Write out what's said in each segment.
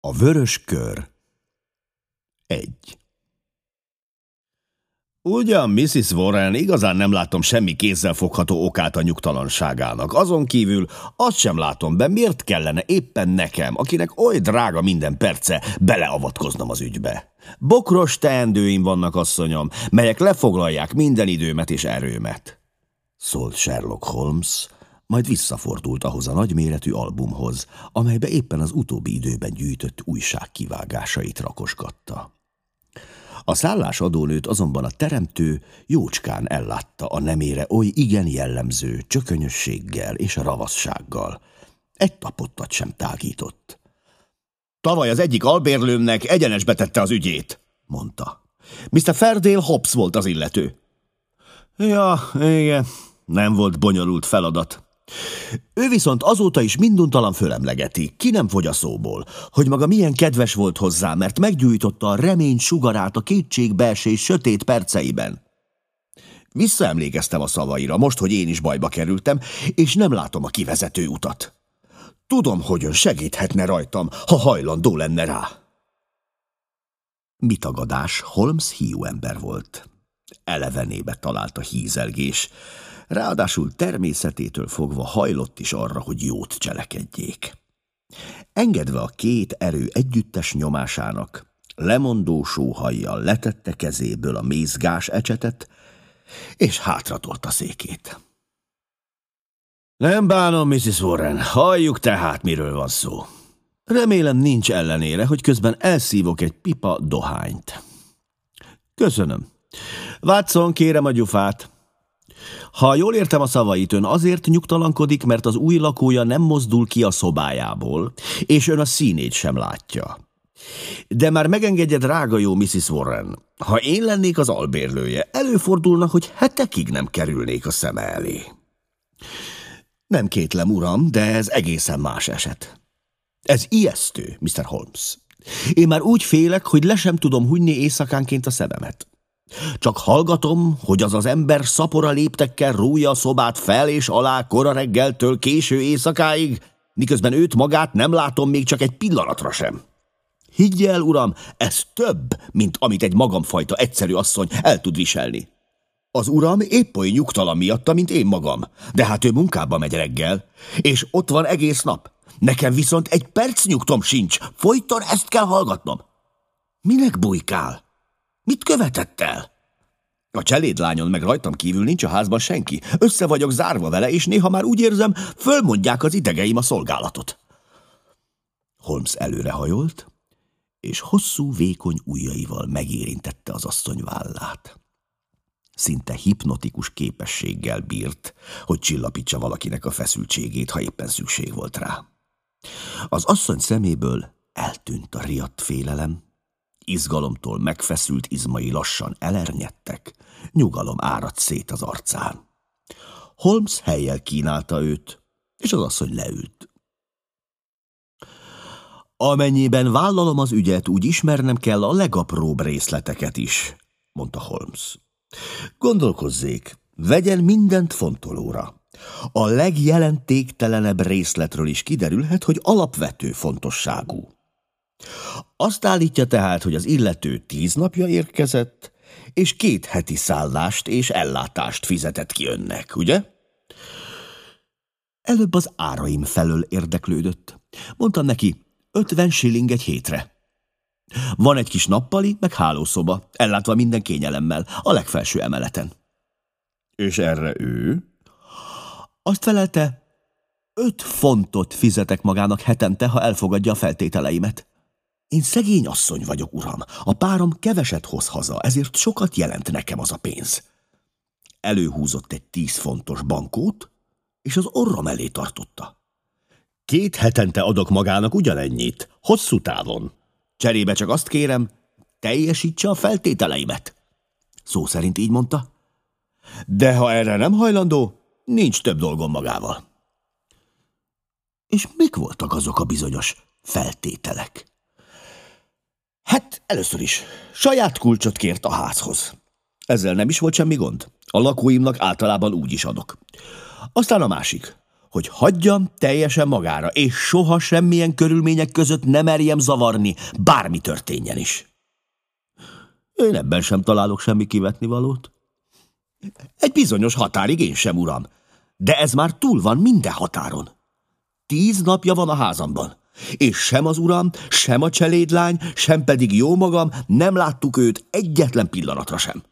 A vörös kör Egy Ugyan, Mrs. Warren, igazán nem látom semmi kézzel fogható okát a nyugtalanságának. Azon kívül azt sem látom be, miért kellene éppen nekem, akinek oly drága minden perce, beleavatkoznom az ügybe. Bokros teendőim vannak, asszonyom, melyek lefoglalják minden időmet és erőmet. Szólt Sherlock Holmes, majd visszafordult ahhoz a nagyméretű albumhoz, amelybe éppen az utóbbi időben gyűjtött újság kivágásait rakosgatta. A szállásadónőt azonban a teremtő jócskán ellátta a nemére oly igen jellemző csökönyösséggel és ravassággal. Egy tapottat sem tágított. Tavaly az egyik albérlőmnek egyenesbe tette az ügyét, mondta. Mr. Ferdale Hobbs volt az illető. Ja, igen, nem volt bonyolult feladat. Ő viszont azóta is minduntalan fölemlegeti, ki nem fogy a szóból, hogy maga milyen kedves volt hozzá, mert meggyújtotta a remény sugarát a kétségbeesés sötét perceiben. Visszaemlékeztem a szavaira, most, hogy én is bajba kerültem, és nem látom a kivezető utat. Tudom, hogy ön segíthetne rajtam, ha hajlandó lenne rá. Mitagadás Holmes hiú ember volt. Elevenébe talált a hízelgés, ráadásul természetétől fogva hajlott is arra, hogy jót cselekedjék. Engedve a két erő együttes nyomásának, lemondó sóhajjal letette kezéből a mézgás ecsetet, és hátratolt a székét. Nem bánom, Mrs. Warren, halljuk tehát, miről van szó. Remélem nincs ellenére, hogy közben elszívok egy pipa dohányt. Köszönöm. Watson, kérem a gyufát. Ha jól értem a szavait, ön azért nyugtalankodik, mert az új lakója nem mozdul ki a szobájából, és ön a színét sem látja. De már megengedje, drága jó Mrs. Warren, ha én lennék az albérlője, előfordulna, hogy hetekig nem kerülnék a szeme elé. Nem kétlem, uram, de ez egészen más eset. Ez ijesztő, Mr. Holmes. Én már úgy félek, hogy le sem tudom hunyni éjszakánként a szememet. Csak hallgatom, hogy az az ember szapora léptekkel rúja a szobát fel és alá kora reggeltől késő éjszakáig, miközben őt magát nem látom még csak egy pillanatra sem. Higgy el, uram, ez több, mint amit egy magamfajta egyszerű asszony el tud viselni. Az uram épp oly nyugtalan miatta, mint én magam, de hát ő munkába megy reggel, és ott van egész nap. Nekem viszont egy perc nyugtom sincs, folyton ezt kell hallgatnom. Minek bujkál? Mit követett el? A cselédlányon meg rajtam kívül nincs a házban senki. Össze vagyok zárva vele, és néha már úgy érzem, fölmondják az idegeim a szolgálatot. Holmes előrehajolt, és hosszú, vékony ujjaival megérintette az asszony vállát. Szinte hipnotikus képességgel bírt, hogy csillapítsa valakinek a feszültségét, ha éppen szükség volt rá. Az asszony szeméből eltűnt a riadt félelem, izgalomtól megfeszült izmai lassan elernyedtek, nyugalom áradt szét az arcán. Holmes helyjel kínálta őt, és az asszony leült. Amennyiben vállalom az ügyet, úgy ismernem kell a legapróbb részleteket is, mondta Holmes. Gondolkozzék, vegyen mindent fontolóra. A legjelentéktelenebb részletről is kiderülhet, hogy alapvető fontosságú. Azt állítja tehát, hogy az illető tíz napja érkezett, és két heti szállást és ellátást fizetett ki önnek, ugye? Előbb az áraim felől érdeklődött. Mondtam neki, ötven shilling egy hétre. Van egy kis nappali, meg hálószoba, ellátva minden kényelemmel, a legfelső emeleten. És erre ő? Azt felelte, öt fontot fizetek magának hetente, ha elfogadja a feltételeimet. Én szegény asszony vagyok, uram. A párom keveset hoz haza, ezért sokat jelent nekem az a pénz. Előhúzott egy tíz fontos bankót, és az orrom elé tartotta. Két hetente adok magának ugyanennyit, hosszú távon. Cserébe csak azt kérem, teljesítse a feltételeimet. Szó szerint így mondta. De ha erre nem hajlandó, nincs több dolgom magával. És mik voltak azok a bizonyos feltételek? Hát először is, saját kulcsot kért a házhoz. Ezzel nem is volt semmi gond. A lakóimnak általában úgy is adok. Aztán a másik, hogy hagyjam teljesen magára, és soha semmilyen körülmények között nem merjem zavarni, bármi történjen is. Én ebben sem találok semmi kivetnivalót. Egy bizonyos határig én sem, uram, de ez már túl van minden határon. Tíz napja van a házamban, és sem az uram, sem a cselédlány, sem pedig jó magam nem láttuk őt egyetlen pillanatra sem.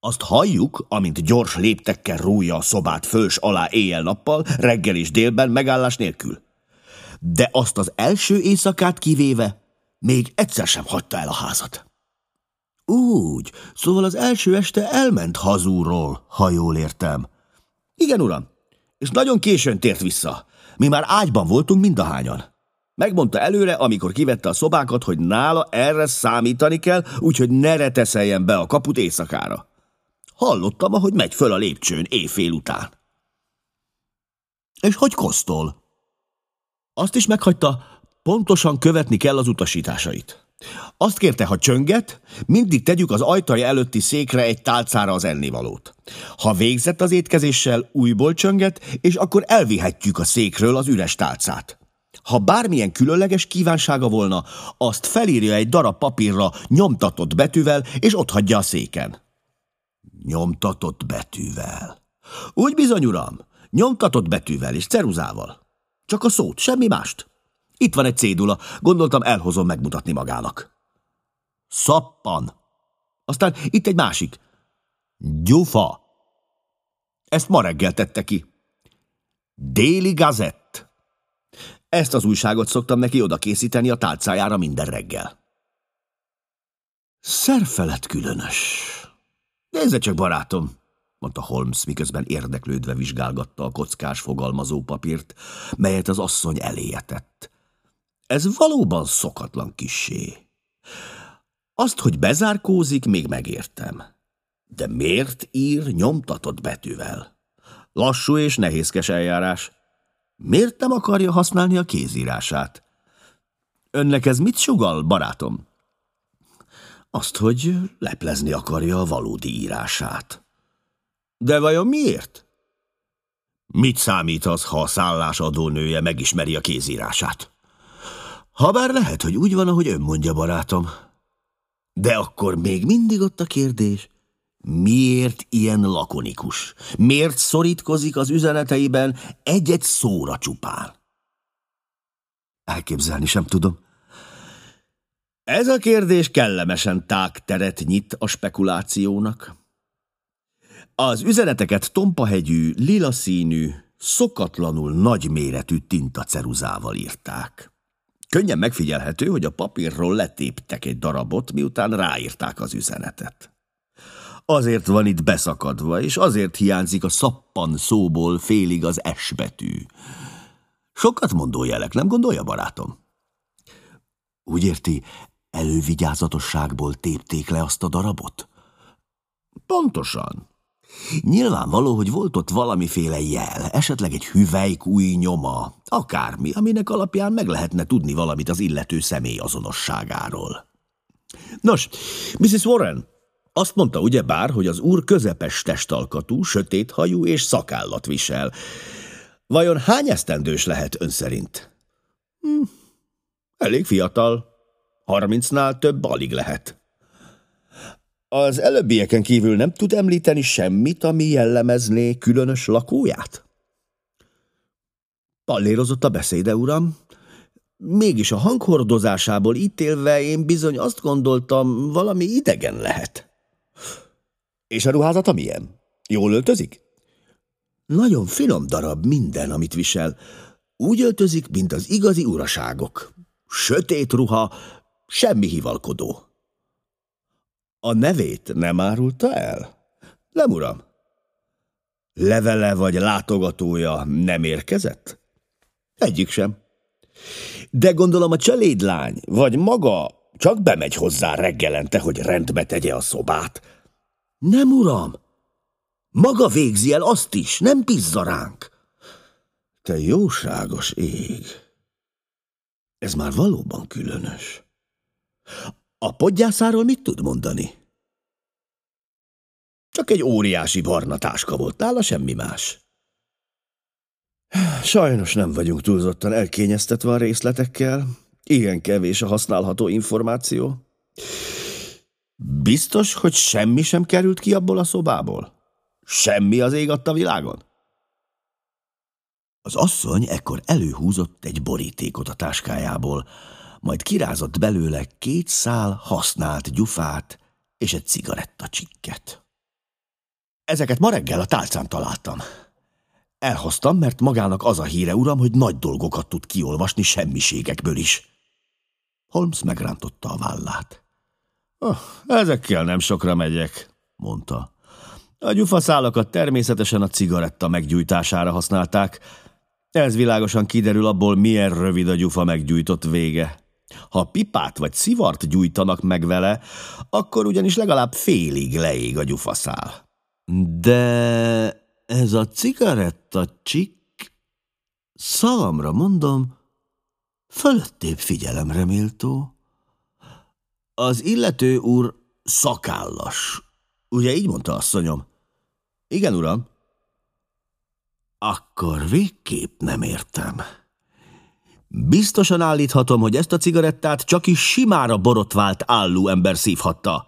Azt halljuk, amint gyors léptekkel rújja a szobát fős alá éjjel-nappal, reggel és délben megállás nélkül. De azt az első éjszakát kivéve még egyszer sem hagyta el a házat. Úgy, szóval az első este elment hazúról, ha jól értem. Igen, uram, és nagyon későn tért vissza. Mi már ágyban voltunk mindahányan. Megmondta előre, amikor kivette a szobákat, hogy nála erre számítani kell, úgyhogy ne reteszeljen be a kaput éjszakára. Hallottam, ahogy megy föl a lépcsőn éjfél után. És hogy kosztol? Azt is meghagyta, pontosan követni kell az utasításait. Azt kérte, ha csönget, mindig tegyük az ajtaja előtti székre egy tálcára az ennivalót. Ha végzett az étkezéssel, újból csönget, és akkor elvihetjük a székről az üres tálcát. Ha bármilyen különleges kívánsága volna, azt felírja egy darab papírra nyomtatott betűvel, és ott hagyja a széken. Nyomtatott betűvel. Úgy bizony, uram, nyomtatott betűvel és ceruzával. Csak a szót, semmi mást. Itt van egy cédula, gondoltam elhozom megmutatni magának. Szappan. Aztán itt egy másik. Gyufa. Ezt ma reggel tette ki. Déli Gazett. Ezt az újságot szoktam neki oda készíteni a tálcájára minden reggel. Szerfelet különös. Nézze csak, barátom, mondta Holmes, miközben érdeklődve vizsgálgatta a kockás fogalmazó papírt, melyet az asszony eléjetett. Ez valóban szokatlan kissé. Azt, hogy bezárkózik, még megértem. De miért ír nyomtatott betűvel? Lassú és nehézkes eljárás. Miért nem akarja használni a kézírását? Önnek ez mit sugal, barátom? Azt, hogy leplezni akarja a valódi írását. De vajon miért? Mit számít az, ha a szállásadónője megismeri a kézírását? Habár lehet, hogy úgy van, ahogy ön mondja, barátom. De akkor még mindig ott a kérdés, miért ilyen lakonikus? Miért szorítkozik az üzeneteiben egy-egy szóra csupán? Elképzelni sem tudom. Ez a kérdés kellemesen tágteret nyit a spekulációnak. Az üzeneteket tompahegyű, lila színű, szokatlanul nagyméretű tintaceruzával írták. Könnyen megfigyelhető, hogy a papírról letéptek egy darabot, miután ráírták az üzenetet. Azért van itt beszakadva, és azért hiányzik a szappan szóból félig az S betű. Sokat mondó jelek, nem gondolja, barátom? Úgy érti, elővigyázatosságból tépték le azt a darabot? Pontosan. Nyilvánvaló, hogy volt ott valamiféle jel, esetleg egy hüvelyk új nyoma, akármi, aminek alapján meg lehetne tudni valamit az illető személy azonosságáról. Nos, Mrs. Warren, azt mondta ugye bár, hogy az úr közepes testalkatú, sötét hajú és szakállat visel. Vajon hány esztendős lehet ön szerint? Hm, elég fiatal. Harmincnál több alig lehet. Az előbbieken kívül nem tud említeni semmit, ami jellemezné különös lakóját? Pallérozott a beszéde, uram. Mégis a hanghordozásából ítélve én bizony azt gondoltam, valami idegen lehet. És a ruházata milyen? Jól öltözik? Nagyon finom darab minden, amit visel. Úgy öltözik, mint az igazi uraságok. Sötét ruha, semmi hivalkodó. A nevét nem árulta el? Nem, uram. Levele vagy látogatója nem érkezett? Egyik sem. De gondolom a cselédlány, vagy maga csak bemegy hozzá reggelente, hogy rendbe tegye a szobát. Nem, uram. Maga végzi el azt is, nem pizza ránk. Te jóságos ég. Ez már valóban különös. A podgyászáról mit tud mondani? Csak egy óriási barna táska volt nála, semmi más. Sajnos nem vagyunk túlzottan elkényeztetve a részletekkel. Igen kevés a használható információ. Biztos, hogy semmi sem került ki abból a szobából? Semmi az ég a világon? Az asszony ekkor előhúzott egy borítékot a táskájából, majd kirázott belőle két szál használt gyufát és egy cigarettacsikket. Ezeket ma reggel a tálcán találtam. Elhoztam, mert magának az a híre, uram, hogy nagy dolgokat tud kiolvasni semmiségekből is. Holmes megrántotta a vállát. Oh, ezekkel nem sokra megyek, mondta. A gyufaszálakat természetesen a cigaretta meggyújtására használták. Ez világosan kiderül abból, milyen rövid a gyufa meggyújtott vége. Ha pipát vagy szivart gyújtanak meg vele, akkor ugyanis legalább félig leég a gyufaszál. De ez a cigaretta csik, szalamra mondom, fölöttébb figyelemre méltó. Az illető úr szakállas. Ugye így mondta asszonyom? Igen, uram. Akkor végképp nem értem. Biztosan állíthatom, hogy ezt a cigarettát csak is simára borotvált álló ember szívhatta.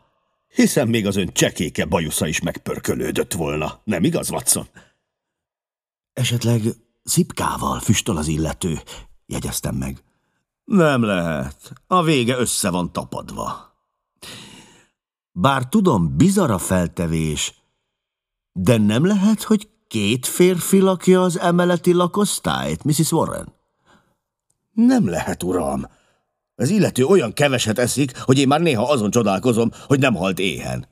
Hiszen még az ön csekéke bajusza is megpörkölődött volna. Nem igaz, Watson? Esetleg szipkával füstöl az illető, jegyeztem meg. Nem lehet. A vége össze van tapadva. Bár tudom, bizarr a feltevés, de nem lehet, hogy két férfi lakja az emeleti lakosztályt, Mrs. Warren? Nem lehet, uram. Az illető olyan keveset eszik, hogy én már néha azon csodálkozom, hogy nem halt éhen.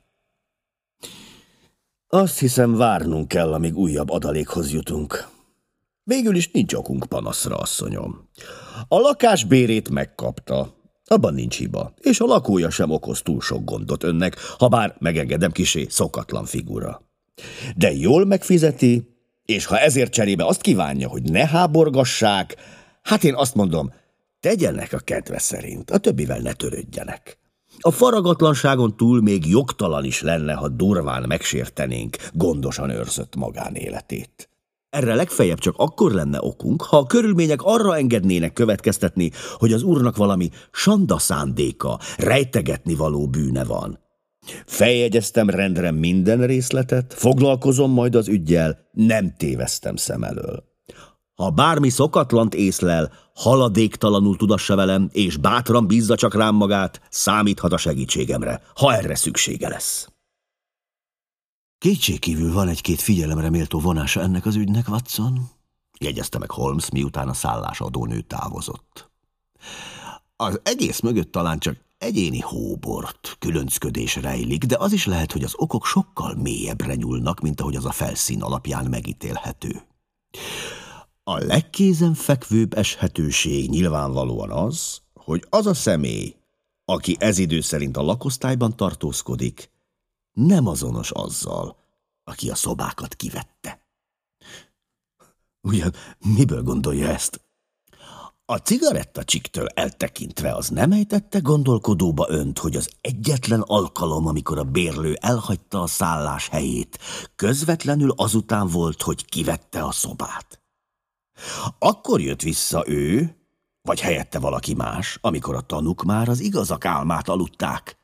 Azt hiszem, várnunk kell, amíg újabb adalékhoz jutunk. Végül is nincs okunk panaszra, asszonyom. A lakás bérét megkapta. Abban nincs hiba, és a lakója sem okoz túl sok gondot önnek, ha bár megengedem kisé szokatlan figura. De jól megfizeti, és ha ezért cserébe azt kívánja, hogy ne háborgassák, hát én azt mondom, tegyenek a kedve szerint, a többivel ne törődjenek. A faragatlanságon túl még jogtalan is lenne, ha durván megsértenénk gondosan őrzött magánéletét. Erre legfeljebb csak akkor lenne okunk, ha a körülmények arra engednének következtetni, hogy az úrnak valami sanda szándéka, rejtegetni való bűne van. Feljegyeztem rendre minden részletet, foglalkozom majd az ügyjel, nem téveztem szem elől. Ha bármi szokatlant észlel, haladéktalanul tudassa velem, és bátran bízza csak rám magát, számíthat a segítségemre, ha erre szüksége lesz. Kétségkívül van egy-két figyelemre méltó vonása ennek az ügynek, Watson, jegyezte meg Holmes, miután a szállásadónő távozott. Az egész mögött talán csak egyéni hóbort, különcködés rejlik, de az is lehet, hogy az okok sokkal mélyebbre nyúlnak, mint ahogy az a felszín alapján megítélhető. A legkézenfekvőbb eshetőség nyilvánvalóan az, hogy az a személy, aki ez idő szerint a lakosztályban tartózkodik, nem azonos azzal, aki a szobákat kivette. Ugyan miből gondolja ezt? A cigarettacsiktől eltekintve az nem ejtette gondolkodóba önt, hogy az egyetlen alkalom, amikor a bérlő elhagyta a szállás helyét, közvetlenül azután volt, hogy kivette a szobát. Akkor jött vissza ő, vagy helyette valaki más, amikor a tanuk már az igazak álmát aludták.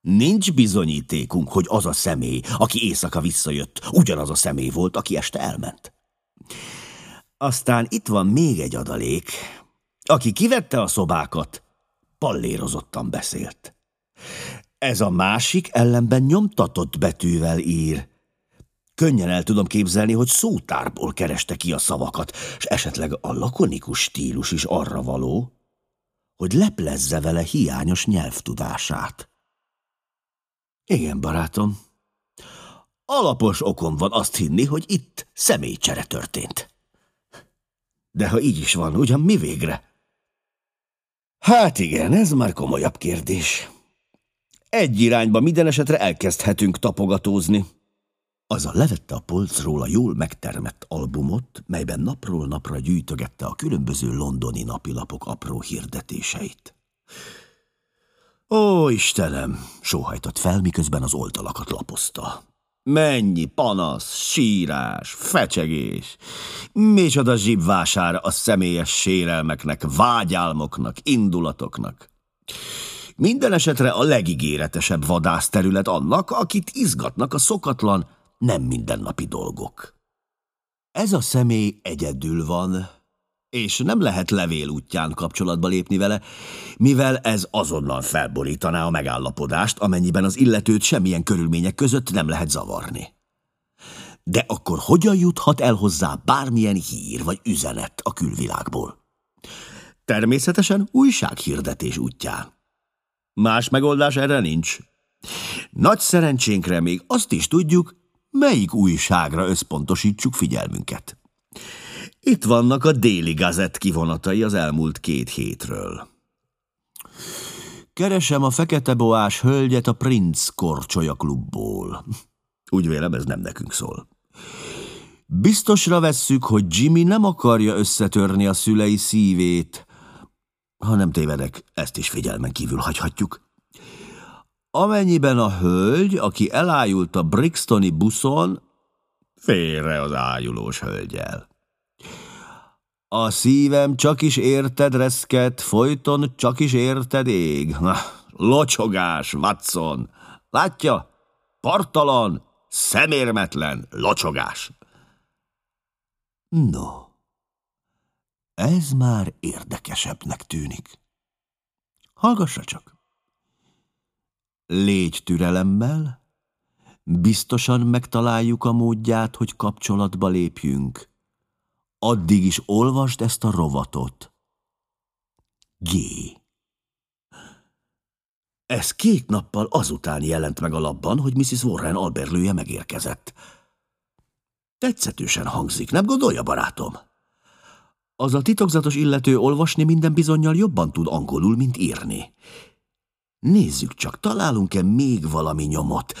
Nincs bizonyítékunk, hogy az a személy, aki éjszaka visszajött, ugyanaz a személy volt, aki este elment. Aztán itt van még egy adalék. Aki kivette a szobákat, pallérozottan beszélt. Ez a másik ellenben nyomtatott betűvel ír. Könnyen el tudom képzelni, hogy szótárból kereste ki a szavakat, és esetleg a lakonikus stílus is arra való, hogy leplezze vele hiányos nyelvtudását. Igen, barátom. Alapos okom van azt hinni, hogy itt személycsere történt. De ha így is van, ugyan mi végre? Hát igen, ez már komolyabb kérdés. Egy irányba minden esetre elkezdhetünk tapogatózni. Azzal levette a polcról a jól megtermett albumot, melyben napról napra gyűjtögette a különböző londoni napilapok apró hirdetéseit. Ó, Istenem! sóhajtott fel, miközben az oldalakat lapozta. Mennyi panasz, sírás, fecsegés, micsoda zsibvására a személyes sérelmeknek, vágyálmoknak, indulatoknak. Minden esetre a legígéretesebb vadászterület annak, akit izgatnak a szokatlan, nem mindennapi dolgok. Ez a személy egyedül van, és nem lehet levél útján kapcsolatba lépni vele, mivel ez azonnal felborítaná a megállapodást, amennyiben az illetőt semmilyen körülmények között nem lehet zavarni. De akkor hogyan juthat el hozzá bármilyen hír vagy üzenet a külvilágból? Természetesen újsághirdetés útján. Más megoldás erre nincs. Nagy szerencsénkre még azt is tudjuk, melyik újságra összpontosítsuk figyelmünket. Itt vannak a déli gazett kivonatai az elmúlt két hétről. Keresem a fekete boás hölgyet a Prince Korcsolya klubból. Úgy vélem, ez nem nekünk szól. Biztosra vesszük, hogy Jimmy nem akarja összetörni a szülei szívét. Ha nem tévedek, ezt is figyelmen kívül hagyhatjuk. Amennyiben a hölgy, aki elájult a Brixtoni buszon, félre az ájulós hölgyel. A szívem csak is érted reszket, folyton csak is érted ég. Na, locsogás, Watson! Látja? Partalan, szemérmetlen locsogás. No, ez már érdekesebbnek tűnik. Hallgassa csak. Légy türelemmel, biztosan megtaláljuk a módját, hogy kapcsolatba lépjünk. Addig is olvasd ezt a rovatot. G. Ez két nappal azután jelent meg a labban, hogy Mrs. Warren alberlője megérkezett. Tetszetősen hangzik, nem gondolja, barátom? Az a titokzatos illető olvasni minden bizonyal jobban tud angolul, mint írni. Nézzük csak, találunk-e még valami nyomot?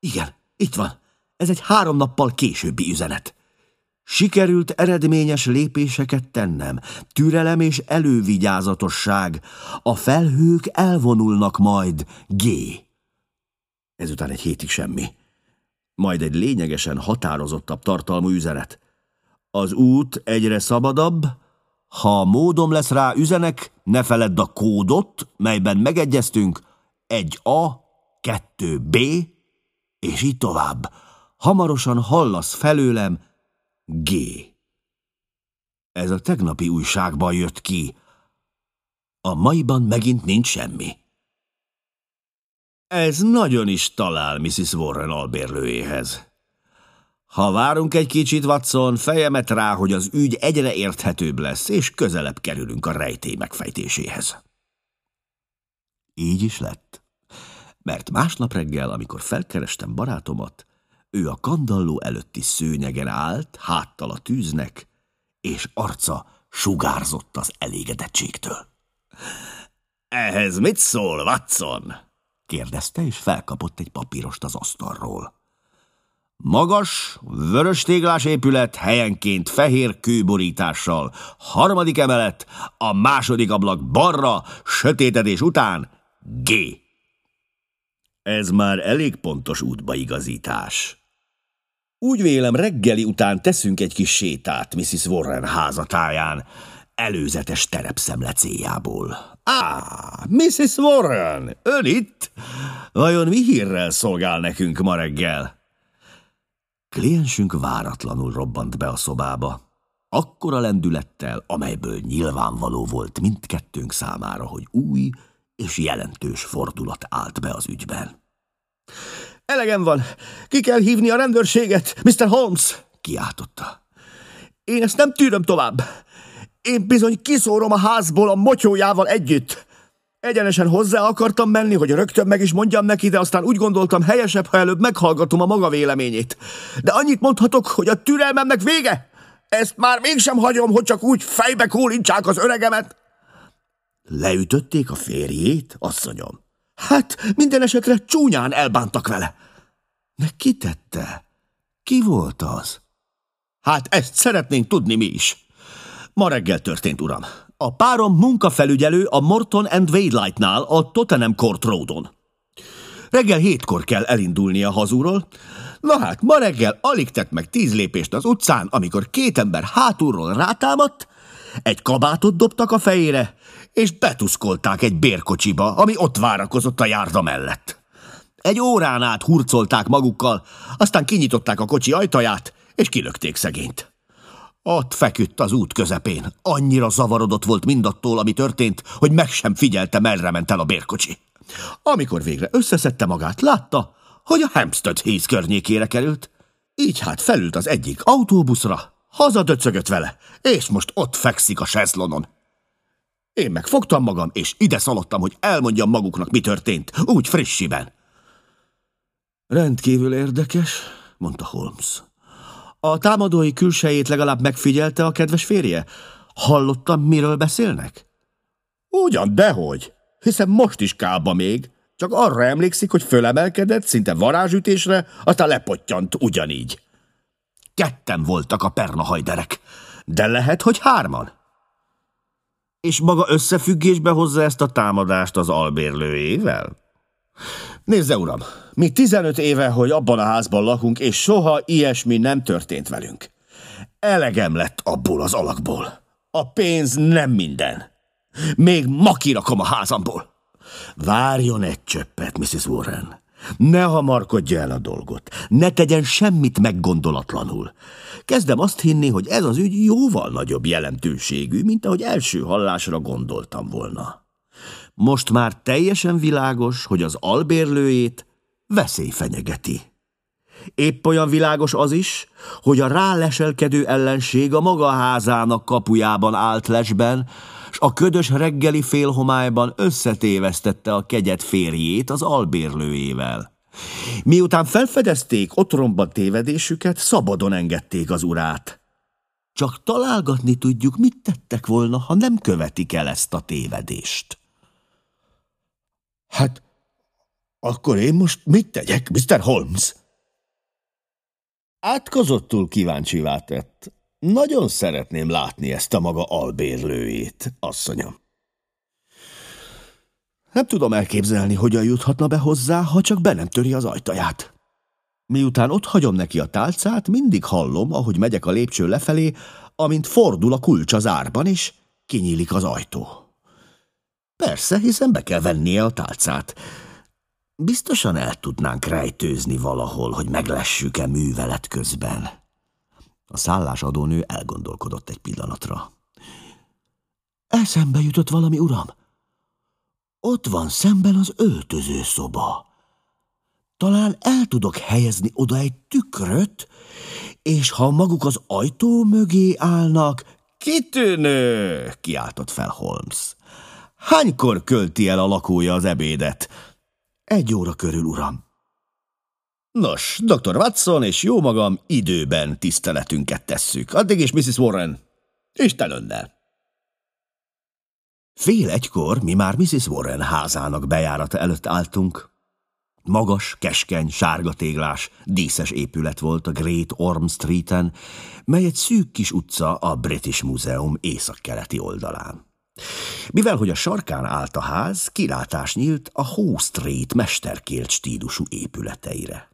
Igen, itt van. Ez egy három nappal későbbi üzenet. Sikerült eredményes lépéseket tennem, türelem és elővigyázatosság. A felhők elvonulnak majd, G. Ezután egy hétig semmi. Majd egy lényegesen határozottabb tartalmú üzenet. Az út egyre szabadabb, ha módom lesz rá üzenek, ne feledd a kódot, melyben megegyeztünk, egy A, kettő B, és így tovább. Hamarosan hallasz felőlem, G. Ez a tegnapi újságban jött ki. A maiban megint nincs semmi. Ez nagyon is talál Mrs. Warren albérlőjéhez. Ha várunk egy kicsit, Watson, fejemet rá, hogy az ügy egyre érthetőbb lesz, és közelebb kerülünk a rejtély megfejtéséhez. Így is lett. Mert másnap reggel, amikor felkerestem barátomat, ő a kandalló előtti szőnyegen állt, háttal a tűznek, és arca sugárzott az elégedettségtől. Ehhez mit szól, Watson? kérdezte, és felkapott egy papírost az asztalról. Magas, vörös téglás épület helyenként fehér kőborítással, harmadik emelet, a második ablak balra, sötétedés után G. Ez már elég pontos útbaigazítás. Úgy vélem, reggeli után teszünk egy kis sétát Mrs. Warren házatáján, előzetes terepszemle céljából. Á, Mrs. Warren, ön itt? Vajon mi hírrel szolgál nekünk ma reggel? Kliensünk váratlanul robbant be a szobába. Akkora lendülettel, amelyből nyilvánvaló volt mindkettőnk számára, hogy új és jelentős fordulat állt be az ügyben. Elegem van. Ki kell hívni a rendőrséget, Mr. Holmes, kiáltotta. Én ezt nem tűröm tovább. Én bizony kiszórom a házból a motyójával együtt. Egyenesen hozzá akartam menni, hogy rögtön meg is mondjam neki, de aztán úgy gondoltam helyesebb, ha előbb meghallgatom a maga véleményét. De annyit mondhatok, hogy a türelmemnek vége. Ezt már mégsem hagyom, hogy csak úgy fejbe kólincsák az öregemet. Leütötték a férjét, asszonyom. Hát, minden esetre csúnyán elbántak vele. De ki? Ki volt az? Hát ezt szeretnénk tudni mi is. Ma reggel történt, uram. A párom munkafelügyelő a Morton and Wainwrightnál a Tottenham Court Roadon. Reggel hétkor kell elindulnia hazúról, Na hát, ma reggel alig tett meg tíz lépést az utcán, amikor két ember hátulról rátámadt, egy kabátot dobtak a fejére, és betuszkolták egy bérkocsiba, ami ott várakozott a járda mellett. Egy órán át hurcolták magukkal, aztán kinyitották a kocsi ajtaját, és kilökték szegényt. Ott feküdt az út közepén. Annyira zavarodott volt mindattól, ami történt, hogy meg sem figyelte, merre ment el a bérkocsi. Amikor végre összeszedte magát, látta, hogy a Hampstead Heath környékére került. Így hát felült az egyik autóbuszra, hazadöcögött vele, és most ott fekszik a sezlonon. Én megfogtam magam, és ide szaladtam, hogy elmondjam maguknak, mi történt, úgy frissiben. Rendkívül érdekes, mondta Holmes. A támadói külsejét legalább megfigyelte a kedves férje? Hallottam, miről beszélnek? Ugyan, dehogy, hiszen most is kába még. Csak arra emlékszik, hogy fölemelkedett, szinte varázsütésre, aztán lepottyant ugyanígy. Ketten voltak a pernahajderek, de lehet, hogy hárman. És maga összefüggésbe hozza ezt a támadást az albérlőjével? Nézze, uram, mi 15 éve, hogy abban a házban lakunk, és soha ilyesmi nem történt velünk. Elegem lett abból az alakból. A pénz nem minden. Még ma kirakom a házamból. Várjon egy csöppet, Mrs. Warren. Ne hamarkodja el a dolgot. Ne tegyen semmit meggondolatlanul. Kezdem azt hinni, hogy ez az ügy jóval nagyobb jelentőségű, mint ahogy első hallásra gondoltam volna. Most már teljesen világos, hogy az albérlőjét veszély fenyegeti. Épp olyan világos az is, hogy a ráleselkedő ellenség a maga házának kapujában állt lesben, s a ködös reggeli félhomályban összetévesztette a kegyet férjét az albérlőjével. Miután felfedezték otromba tévedésüket, szabadon engedték az urát. Csak találgatni tudjuk, mit tettek volna, ha nem követik el ezt a tévedést. Hát, akkor én most mit tegyek, Mr. Holmes? Átkozottul kíváncsivá tett. Nagyon szeretném látni ezt a maga albérlőjét, asszonyom. Nem tudom elképzelni, hogyan juthatna be hozzá, ha csak be nem töri az ajtaját. Miután ott hagyom neki a tálcát, mindig hallom, ahogy megyek a lépcső lefelé, amint fordul a kulcs az árban, és kinyílik az ajtó. Persze, hiszen be kell vennie a tálcát. Biztosan el tudnánk rejtőzni valahol, hogy meglessük-e művelet közben. A szállásadónő elgondolkodott egy pillanatra. Eszembe jutott valami, uram. Ott van szemben az öltöző szoba. Talán el tudok helyezni oda egy tükröt, és ha maguk az ajtó mögé állnak... Kitűnő! kiáltott fel Holmes. Hánykor költi el a lakója az ebédet? Egy óra körül, uram. Nos, dr. Watson és jó magam időben tiszteletünket tesszük. Addig is, Mrs. Warren. Isten önnel. Fél egykor mi már Mrs. Warren házának bejárata előtt álltunk. Magas, keskeny, sárga téglás, díszes épület volt a Great Orm Streeten, mely egy szűk kis utca a British Museum északkeleti oldalán. Mivel, hogy a sarkán állt a ház, kilátás nyílt a Street mesterkélt stílusú épületeire.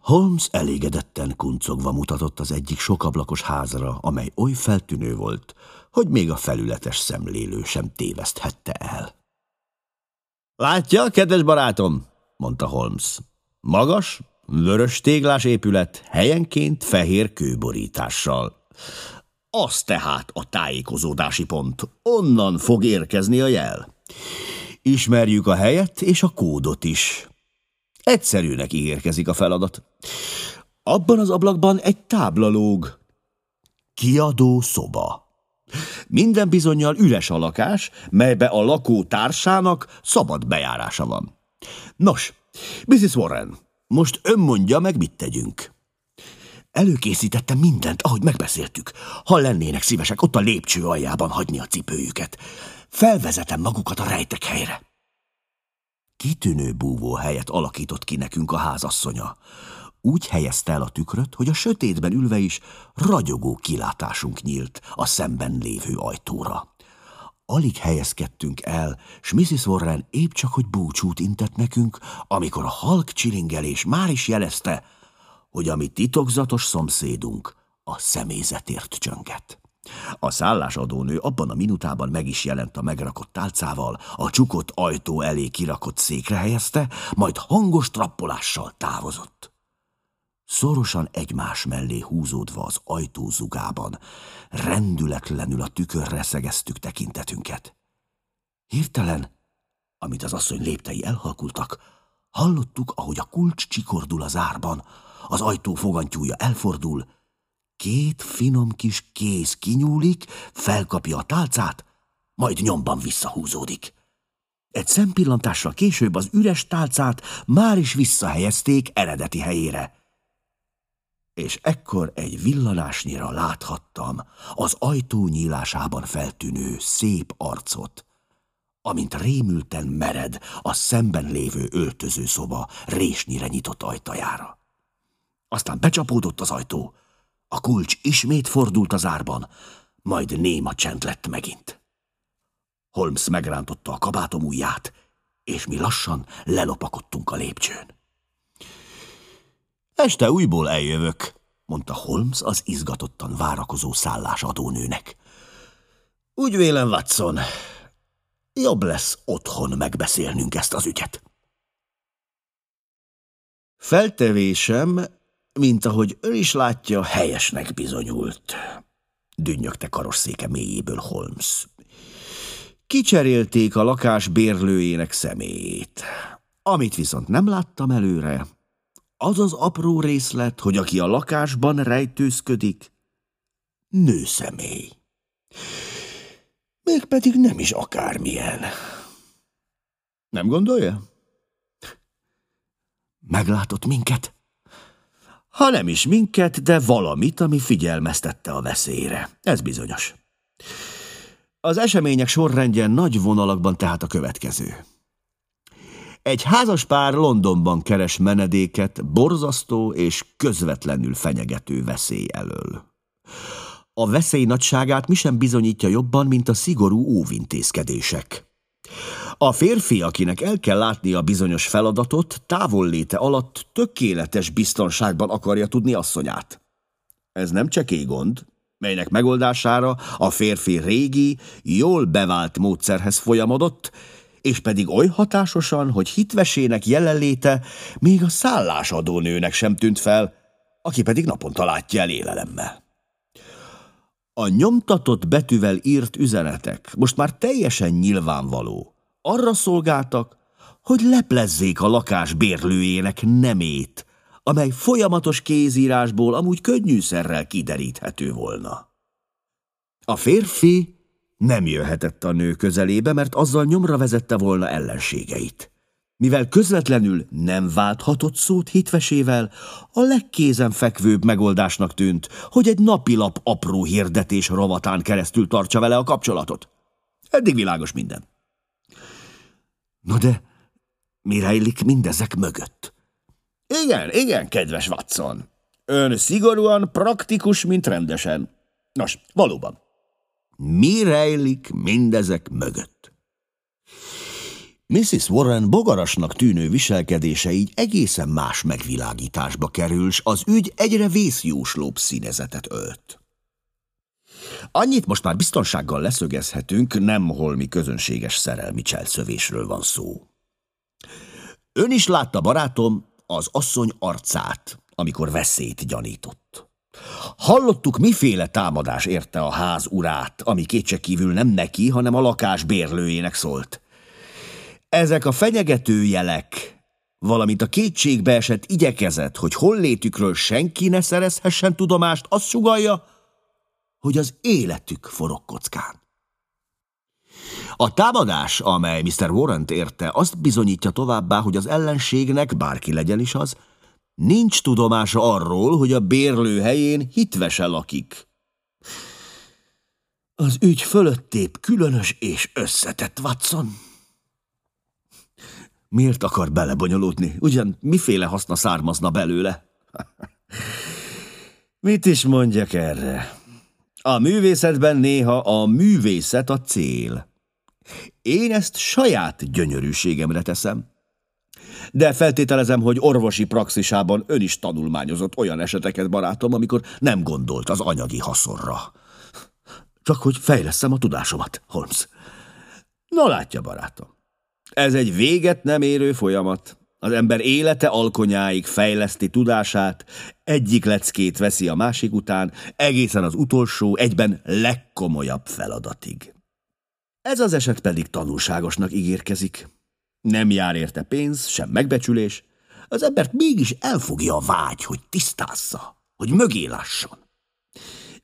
Holmes elégedetten kuncogva mutatott az egyik sokablakos házra, amely oly feltűnő volt, hogy még a felületes szemlélő sem téveszthette el. Látja, kedves barátom, mondta Holmes. Magas, vörös téglás épület, helyenként fehér kőborítással. Az tehát a tájékozódási pont. Onnan fog érkezni a jel. Ismerjük a helyet és a kódot is. Egyszerűnek ígérkezik a feladat. Abban az ablakban egy tábla lóg. Kiadó szoba. Minden bizonyal üres a lakás, melybe a lakó társának szabad bejárása van. Nos, Mrs. Warren, most ön mondja meg, mit tegyünk. Előkészítettem mindent, ahogy megbeszéltük. Ha lennének szívesek ott a lépcső aljában hagyni a cipőjüket. Felvezetem magukat a rejtek helyre. Kitűnő búvó helyet alakított ki nekünk a házasszonya. Úgy helyezte el a tükröt, hogy a sötétben ülve is ragyogó kilátásunk nyílt a szemben lévő ajtóra. Alig helyezkedtünk el, s Mrs. Warren épp csak, hogy búcsút intett nekünk, amikor a halk csilingelés már is jelezte, hogy a mi titokzatos szomszédunk a személyzetért csönget. A szállásadónő abban a minutában meg is jelent a megrakott tálcával, a csukott ajtó elé kirakott székre helyezte, majd hangos trappolással távozott. Szorosan egymás mellé húzódva az ajtó zugában, rendületlenül a tükörre szegeztük tekintetünket. Hirtelen, amit az asszony léptei elhalkultak, hallottuk, ahogy a kulcs csikordul az árban, az ajtó fogantyúja elfordul, két finom kis kéz kinyúlik, felkapja a tálcát, majd nyomban visszahúzódik. Egy szempillantásra később az üres tálcát már is visszahelyezték eredeti helyére. És ekkor egy villanásnyira láthattam az ajtó nyílásában feltűnő szép arcot, amint rémülten mered a szemben lévő öltözőszoba résnyire nyitott ajtajára. Aztán becsapódott az ajtó, a kulcs ismét fordult az árban, majd néma csend lett megint. Holmes megrántotta a kabátom ujját, és mi lassan lelopakodtunk a lépcsőn. Este újból eljövök, mondta Holmes az izgatottan várakozó szállás adónőnek. Úgy vélem, Watson, jobb lesz otthon megbeszélnünk ezt az ügyet. Feltevésem mint ahogy ön is látja, helyesnek bizonyult. Dünnyögte karosszéke mélyéből Holmes. Kicserélték a lakás bérlőjének személyét. Amit viszont nem láttam előre, az az apró részlet, hogy aki a lakásban rejtőzködik, nőszemély. Mégpedig nem is akármilyen. Nem gondolja? Meglátott minket? Ha nem is minket, de valamit, ami figyelmeztette a veszélyre. Ez bizonyos. Az események sorrendje nagy vonalakban tehát a következő. Egy házas pár Londonban keres menedéket borzasztó és közvetlenül fenyegető veszély elől. A veszély nagyságát mi sem bizonyítja jobban, mint a szigorú óvintézkedések. A férfi, akinek el kell látni a bizonyos feladatot, távolléte alatt tökéletes biztonságban akarja tudni asszonyát. Ez nem csekély gond, melynek megoldására a férfi régi, jól bevált módszerhez folyamodott, és pedig oly hatásosan, hogy hitvesének jelenléte még a szállásadónőnek sem tűnt fel, aki pedig naponta látja el élelemmel. A nyomtatott betűvel írt üzenetek most már teljesen nyilvánvaló, arra szolgáltak, hogy leplezzék a lakás bérlőjének nemét, amely folyamatos kézírásból amúgy könnyűszerrel kideríthető volna. A férfi nem jöhetett a nő közelébe, mert azzal nyomra vezette volna ellenségeit. Mivel közvetlenül nem válthatott szót hitvesével, a legkézenfekvőbb megoldásnak tűnt, hogy egy napilap apró hirdetés rovatán keresztül tartsa vele a kapcsolatot. Eddig világos minden. No de mi rejlik mindezek mögött? Igen, igen, kedves Watson. Ön szigorúan praktikus, mint rendesen. Nos, valóban. Mi rejlik mindezek mögött? Mrs. Warren bogarasnak tűnő viselkedése így egészen más megvilágításba kerül, s az ügy egyre vészjóslóbb színezetet ölt. Annyit most már biztonsággal leszögezhetünk, nem holmi közönséges szerelmi cselszövésről van szó. Ön is látta, barátom, az asszony arcát, amikor veszélyt gyanított. Hallottuk, miféle támadás érte a ház urát, ami kétségkívül nem neki, hanem a lakás bérlőjének szólt. Ezek a fenyegető jelek, valamint a kétségbe esett igyekezet, hogy hol létükről senki ne szerezhessen tudomást, azt sugalja, hogy az életük forog kockán. A támadás, amely Mr. Warrant érte, azt bizonyítja továbbá, hogy az ellenségnek, bárki legyen is az, nincs tudomása arról, hogy a bérlő helyén hitvese lakik. Az ügy fölöttép különös és összetett, Watson. Miért akar belebonyolódni? Ugyan miféle haszna származna belőle? Mit is mondjak erre? A művészetben néha a művészet a cél. Én ezt saját gyönyörűségemre teszem. De feltételezem, hogy orvosi praxisában ön is tanulmányozott olyan eseteket, barátom, amikor nem gondolt az anyagi haszonra. Csak hogy fejleszem a tudásomat, Holmes. Na látja, barátom. Ez egy véget nem érő folyamat. Az ember élete alkonyáig fejleszti tudását, egyik leckét veszi a másik után, egészen az utolsó, egyben legkomolyabb feladatig. Ez az eset pedig tanulságosnak ígérkezik. Nem jár érte pénz, sem megbecsülés. Az embert mégis elfogja a vágy, hogy tisztázza, hogy mögé lásson.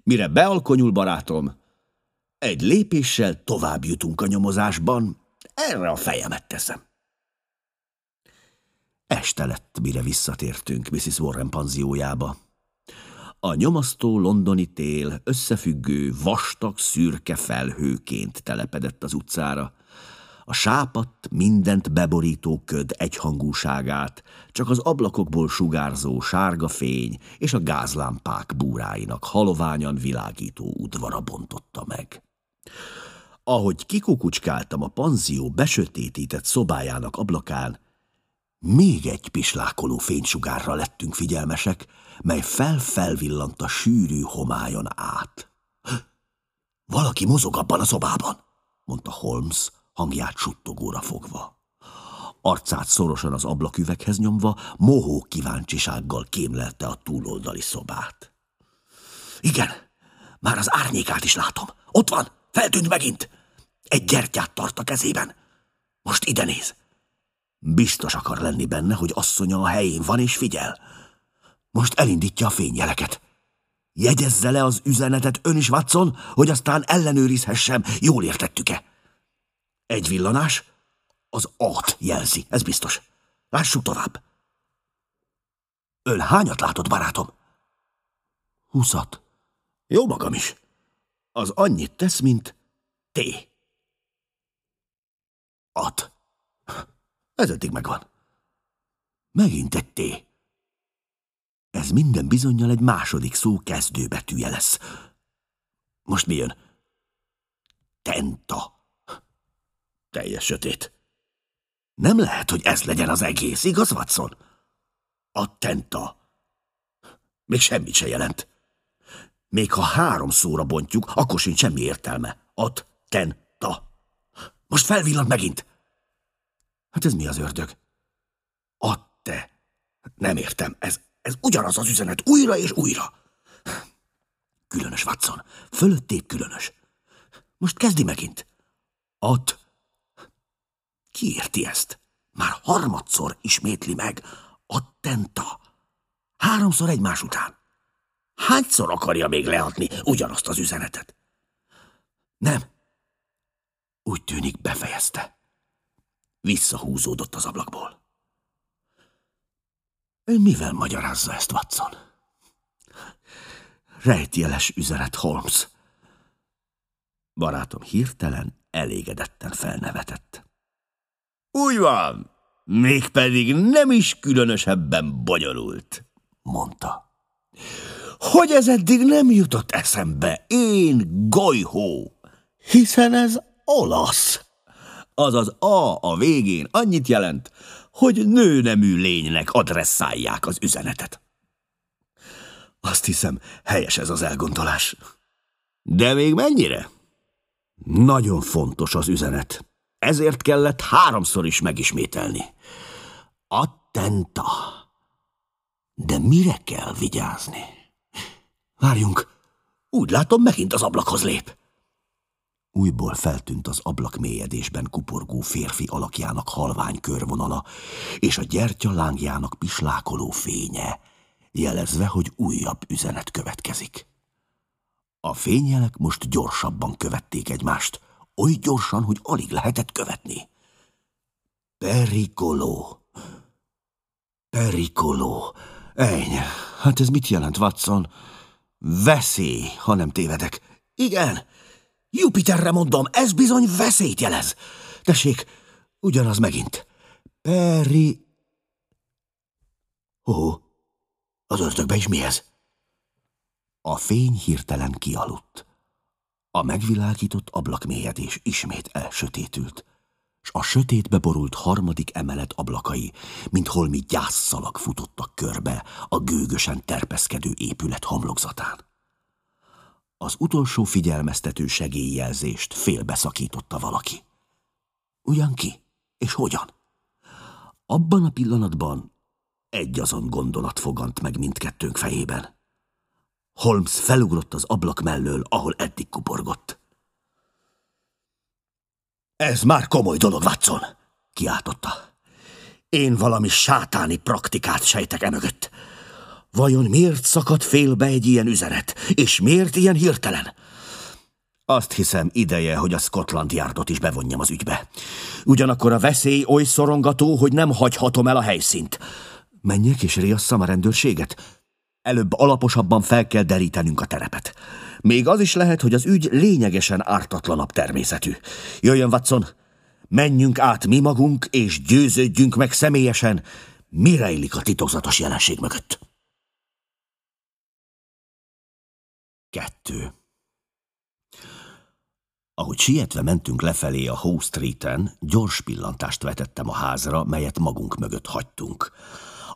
Mire bealkonyul, barátom, egy lépéssel tovább jutunk a nyomozásban, erre a fejemet teszem. Este lett, mire visszatértünk Mrs. Warren panziójába. A nyomasztó londoni tél összefüggő, vastag, szürke felhőként telepedett az utcára. A sápat, mindent beborító köd egyhangúságát csak az ablakokból sugárzó sárga fény és a gázlámpák búráinak haloványan világító udvara bontotta meg. Ahogy kikukucskáltam a panzió besötétített szobájának ablakán, még egy pislákoló fénysugárra lettünk figyelmesek, mely fel-felvillant a sűrű homályon át. Valaki mozog abban a szobában, mondta Holmes, hangját suttogóra fogva. Arcát szorosan az ablaküveghez nyomva, mohó kíváncsisággal kémlelte a túloldali szobát. Igen, már az árnyékát is látom. Ott van, feltűnt megint. Egy gyertyát tart a kezében. Most ide néz. Biztos akar lenni benne, hogy asszonya a helyén van és figyel. Most elindítja a fényjeleket. Jegyezze le az üzenetet ön is, Watson, hogy aztán ellenőrizhessem, jól értettük-e. Egy villanás, az at jelzi, ez biztos. Lássuk tovább. Ön hányat látott, barátom? Húszat. Jó magam is. Az annyit tesz, mint T. At. Ez eddig megvan. Megint egy T. Ez minden bizonyal egy második szó kezdőbetűje lesz. Most mi jön? Tenta. Teljes sötét. Nem lehet, hogy ez legyen az egész, igaz, Watson? A tenta. Még semmit se jelent. Még ha három szóra bontjuk, akkor sincs semmi értelme. At, tenta. Most felvillant megint. Hát ez mi az ördög? te. Nem értem, ez, ez ugyanaz az üzenet, újra és újra. Különös, Watson, fölöttébb különös. Most kezdi megint. Ott. Ki érti ezt? Már harmadszor ismétli meg. Attenta. Háromszor egymás után. Hányszor akarja még leadni ugyanazt az üzenetet? Nem. Úgy tűnik befejezte. Visszahúzódott az ablakból. Ön mivel magyarázza ezt, Watson? Rejtjeles üzenet, Holmes. Barátom hirtelen, elégedetten felnevetett. Úgy van, mégpedig nem is különösebben bonyolult, mondta. Hogy ez eddig nem jutott eszembe, én golyhó, hiszen ez olasz azaz A a végén annyit jelent, hogy nőnemű lénynek adresszálják az üzenetet. Azt hiszem, helyes ez az elgondolás. De még mennyire? Nagyon fontos az üzenet. Ezért kellett háromszor is megismételni. Attenta. De mire kell vigyázni? Várjunk, úgy látom, megint az ablakhoz lép. Újból feltűnt az ablak mélyedésben kuporgó férfi alakjának halvány körvonala, és a gyertya lángjának pislákoló fénye, jelezve, hogy újabb üzenet következik. A fényjelek most gyorsabban követték egymást, oly gyorsan, hogy alig lehetett követni. Perikoló. Perikoló. Eny, hát ez mit jelent, Watson? Veszély, ha nem tévedek. Igen, Jupiterre mondom, ez bizony veszélyt jelez. Tessék, ugyanaz megint. Peri... Ó, az ördögbe is mi ez? A fény hirtelen kialudt. A megvilágított ablakmélyedés ismét elsötétült, s a sötétbe borult harmadik emelet ablakai, mint holmi gyászszalag futottak körbe a gőgösen terpeszkedő épület homlokzatán. Az utolsó figyelmeztető segélyjelzést félbeszakította valaki. Ugyan ki? És hogyan? Abban a pillanatban egy azon gondolat fogant meg mindkettőnk fejében. Holmes felugrott az ablak mellől, ahol eddig kuporgott. Ez már komoly dolog, Watson, kiáltotta. Én valami sátáni praktikát sejtek emögött. Vajon miért szakadt félbe egy ilyen üzenet, és miért ilyen hirtelen? Azt hiszem ideje, hogy a Scotland Yardot is bevonjam az ügybe. Ugyanakkor a veszély oly szorongató, hogy nem hagyhatom el a helyszínt. Menjek és riasszam a rendőrséget? Előbb alaposabban fel kell derítenünk a terepet. Még az is lehet, hogy az ügy lényegesen ártatlanabb természetű. Jöjjön, Watson! Menjünk át mi magunk, és győződjünk meg személyesen, mi rejlik a titokzatos jelenség mögött. Kettő. Ahogy sietve mentünk lefelé a Howe Street-en, gyors pillantást vetettem a házra, melyet magunk mögött hagytunk.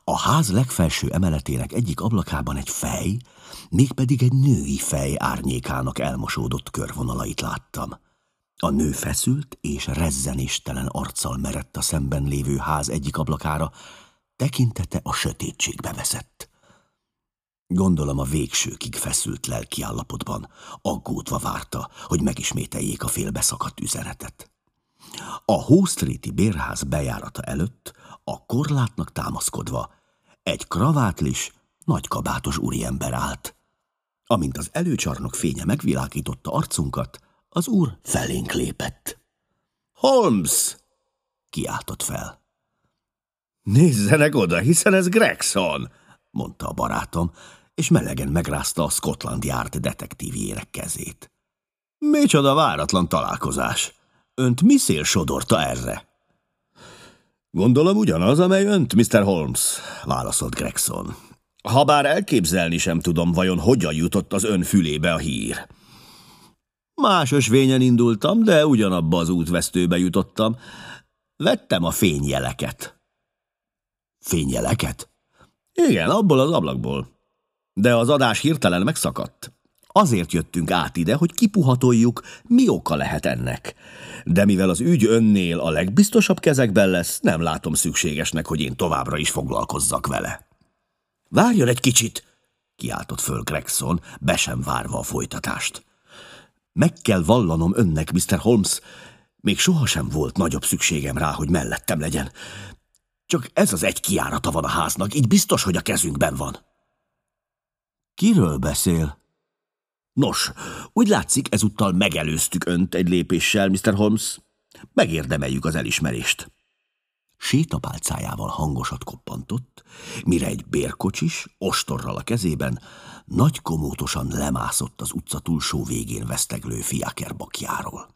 A ház legfelső emeletének egyik ablakában egy fej, mégpedig egy női fej árnyékának elmosódott körvonalait láttam. A nő feszült és rezzenéstelen arccal merett a szemben lévő ház egyik ablakára, tekintete a sötétségbe veszett. Gondolom a végsőkig feszült lelki állapotban, aggódva várta, hogy megismételjék a félbeszakadt üzenetet. A Hó bérház bejárata előtt, a korlátnak támaszkodva, egy kravátlis, nagy kabátos úriember állt. Amint az előcsarnok fénye megvilágította arcunkat, az úr felénk lépett. Holmes! kiáltott fel. Nézzenek oda, hiszen ez Gregson, mondta a barátom, és melegen megrázta a Scotland Yard detektívjének kezét. Micsoda váratlan találkozás! Önt mi szél sodorta erre? Gondolom ugyanaz, amely önt, Mr. Holmes, válaszolt Gregson. Habár elképzelni sem tudom, vajon hogyan jutott az ön fülébe a hír. Más ösvényen indultam, de ugyanabba az útvesztőbe jutottam. Vettem a fényjeleket. Fényjeleket? Igen, abból az ablakból. De az adás hirtelen megszakadt. Azért jöttünk át ide, hogy kipuhatoljuk, mi oka lehet ennek. De mivel az ügy önnél a legbiztosabb kezekben lesz, nem látom szükségesnek, hogy én továbbra is foglalkozzak vele. Várjon egy kicsit, kiáltott föl Gregson, be sem várva a folytatást. Meg kell vallanom önnek, Mr. Holmes, még sohasem volt nagyobb szükségem rá, hogy mellettem legyen. Csak ez az egy kiárata van a háznak, így biztos, hogy a kezünkben van. Kiről beszél? Nos, úgy látszik, ezúttal megelőztük önt egy lépéssel, Mr. Holmes. Megérdemeljük az elismerést. Sétapálcájával hangosat koppantott, mire egy bérkocsis, ostorral a kezében, nagy komótosan lemászott az utca túlsó végén veszteglő fiákerbakjáról.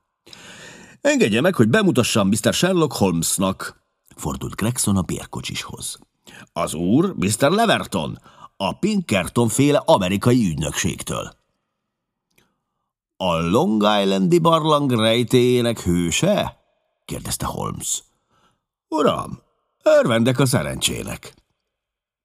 Engedje meg, hogy bemutassam Mr. Sherlock Holmesnak, fordult Gregson a bérkocsishoz. Az úr, Mr. Leverton, a Pinkerton féle amerikai ügynökségtől. A Long Islandi barlang rejtéjének hőse? kérdezte Holmes. Uram, örvendek a szerencsének.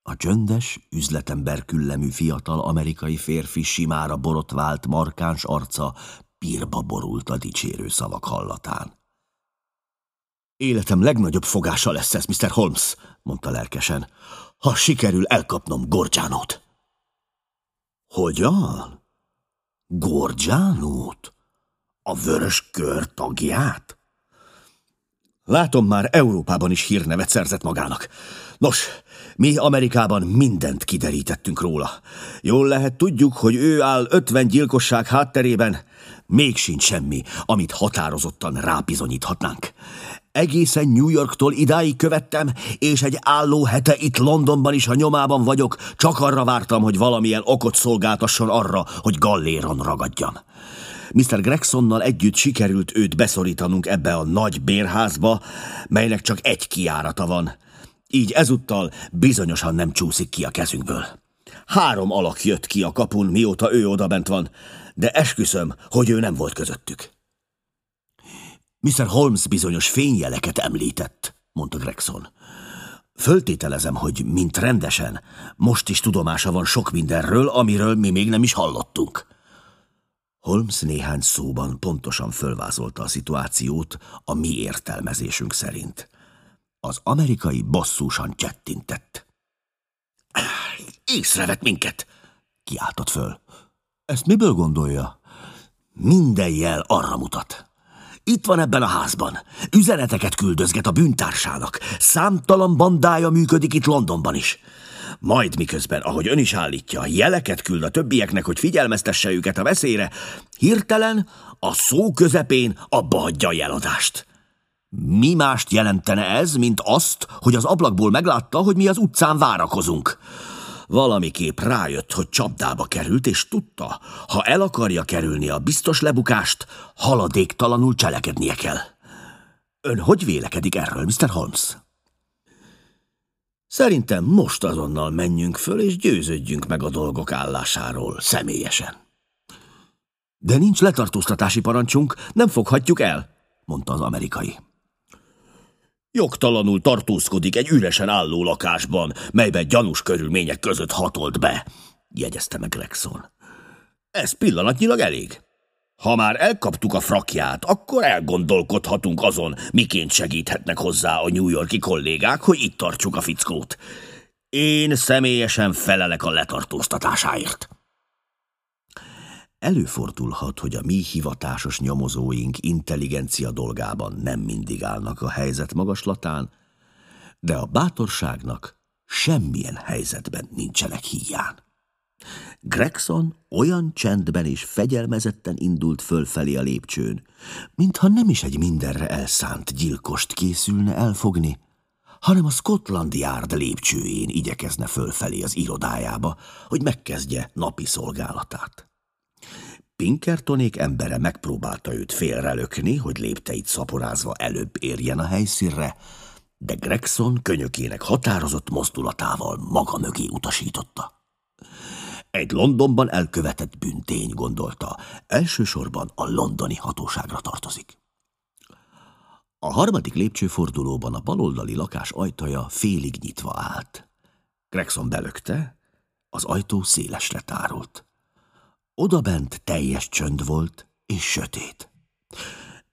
A csöndes, üzletember küllemű fiatal amerikai férfi simára borotvált markáns arca pírba borult a dicsérő szavak hallatán. Életem legnagyobb fogása lesz ez, Mr. Holmes, mondta lelkesen, ha sikerül elkapnom Gorgyánót. Hogyan? Gorgyánót? A vörös kör tagját? Látom már Európában is hírnevet szerzett magának. Nos, mi Amerikában mindent kiderítettünk róla. Jól lehet tudjuk, hogy ő áll ötven gyilkosság hátterében, még sincs semmi, amit határozottan rábizonyíthatnánk. Egészen New Yorktól idáig követtem, és egy álló hete itt Londonban is a nyomában vagyok, csak arra vártam, hogy valamilyen okot szolgáltasson arra, hogy galléron ragadjam. Mr. Gregsonnal együtt sikerült őt beszorítanunk ebbe a nagy bérházba, melynek csak egy kiárata van. Így ezúttal bizonyosan nem csúszik ki a kezünkből. Három alak jött ki a kapun, mióta ő odabent van, de esküszöm, hogy ő nem volt közöttük. Mr. Holmes bizonyos fényjeleket említett, mondta Gregson. Föltételezem, hogy mint rendesen, most is tudomása van sok mindenről, amiről mi még nem is hallottunk. Holmes néhány szóban pontosan fölvázolta a szituációt a mi értelmezésünk szerint. Az amerikai bosszúsan csettintett. Észrevett minket, kiáltott föl. Ezt miből gondolja? Minden jel arra mutat. Itt van ebben a házban. Üzeneteket küldözget a bűntársának. Számtalan bandája működik itt Londonban is. Majd miközben, ahogy ön is állítja, jeleket küld a többieknek, hogy figyelmeztesse őket a veszélyre, hirtelen a szó közepén abba hagyja a jeladást. Mi mást jelentene ez, mint azt, hogy az ablakból meglátta, hogy mi az utcán várakozunk? Valamiképp rájött, hogy csapdába került, és tudta, ha el akarja kerülni a biztos lebukást, haladéktalanul cselekednie kell. Ön hogy vélekedik erről, Mr. Holmes? Szerintem most azonnal menjünk föl, és győződjünk meg a dolgok állásáról, személyesen. De nincs letartóztatási parancsunk, nem foghatjuk el, mondta az amerikai. Jogtalanul tartózkodik egy üresen álló lakásban, melyben gyanús körülmények között hatolt be, jegyezte meg Gregson. Ez pillanatnyilag elég. Ha már elkaptuk a frakját, akkor elgondolkodhatunk azon, miként segíthetnek hozzá a New Yorki kollégák, hogy itt tartsuk a fickót. Én személyesen felelek a letartóztatásáért. Előfordulhat, hogy a mi hivatásos nyomozóink intelligencia dolgában nem mindig állnak a helyzet magaslatán, de a bátorságnak semmilyen helyzetben nincsenek híján. Gregson olyan csendben és fegyelmezetten indult fölfelé a lépcsőn, mintha nem is egy mindenre elszánt gyilkost készülne elfogni, hanem a Scotland Yard lépcsőjén igyekezne fölfelé az irodájába, hogy megkezdje napi szolgálatát. Pinkertonék embere megpróbálta őt félrelökni, hogy lépteit szaporázva előbb érjen a helyszínre, de Gregson könyökének határozott mozdulatával maga mögé utasította. Egy Londonban elkövetett büntény, gondolta, elsősorban a londoni hatóságra tartozik. A harmadik lépcsőfordulóban a baloldali lakás ajtaja félig nyitva állt. Gregson belökte, az ajtó szélesre tárult. Odabent teljes csönd volt és sötét.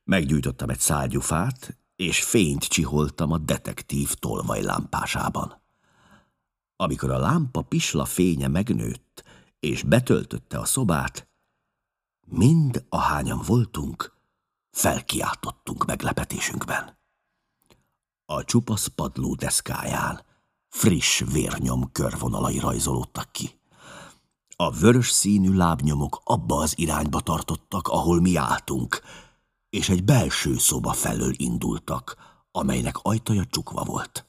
Meggyújtottam egy szálgyufát, és fényt csiholtam a detektív tolvajlámpásában. Amikor a lámpa pisla fénye megnőtt, és betöltötte a szobát, mind ahányan voltunk, felkiáltottunk meglepetésünkben. A csupasz padló deszkáján friss vérnyom körvonalai rajzolódtak ki. A vörös színű lábnyomok abba az irányba tartottak, ahol mi álltunk, és egy belső szoba felől indultak, amelynek ajtaja csukva volt.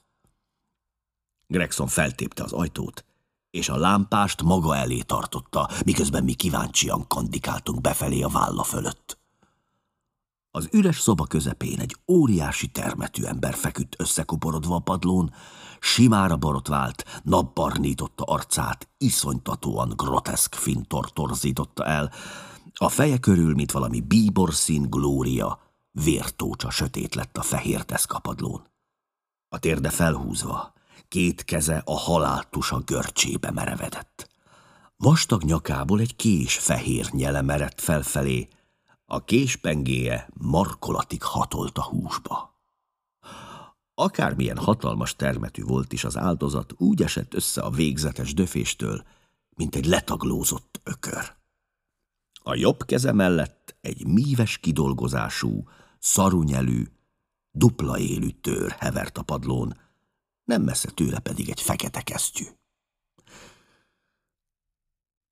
Gregson feltépte az ajtót, és a lámpást maga elé tartotta, miközben mi kíváncsian kandikáltunk befelé a válla fölött. Az üres szoba közepén egy óriási termetű ember feküdt összekuporodva a padlón, simára borotvált, napbarnította arcát, iszonytatóan groteszk fintor torzította el, a feje körül, mint valami bíborszín glória, vértócsa sötét lett a fehér deszkapadlón. A térde felhúzva, két keze a haláltusa görcsébe merevedett. Vastag nyakából egy kés fehér nyele merett felfelé, a késpengéje markolatig hatolt a húsba. Akármilyen hatalmas termetű volt is az áldozat, úgy esett össze a végzetes döféstől, mint egy letaglózott ökör. A jobb keze mellett egy míves kidolgozású, szarunyelű, dupla élű tör hevert a padlón, nem messze tőle pedig egy fekete kesztyű.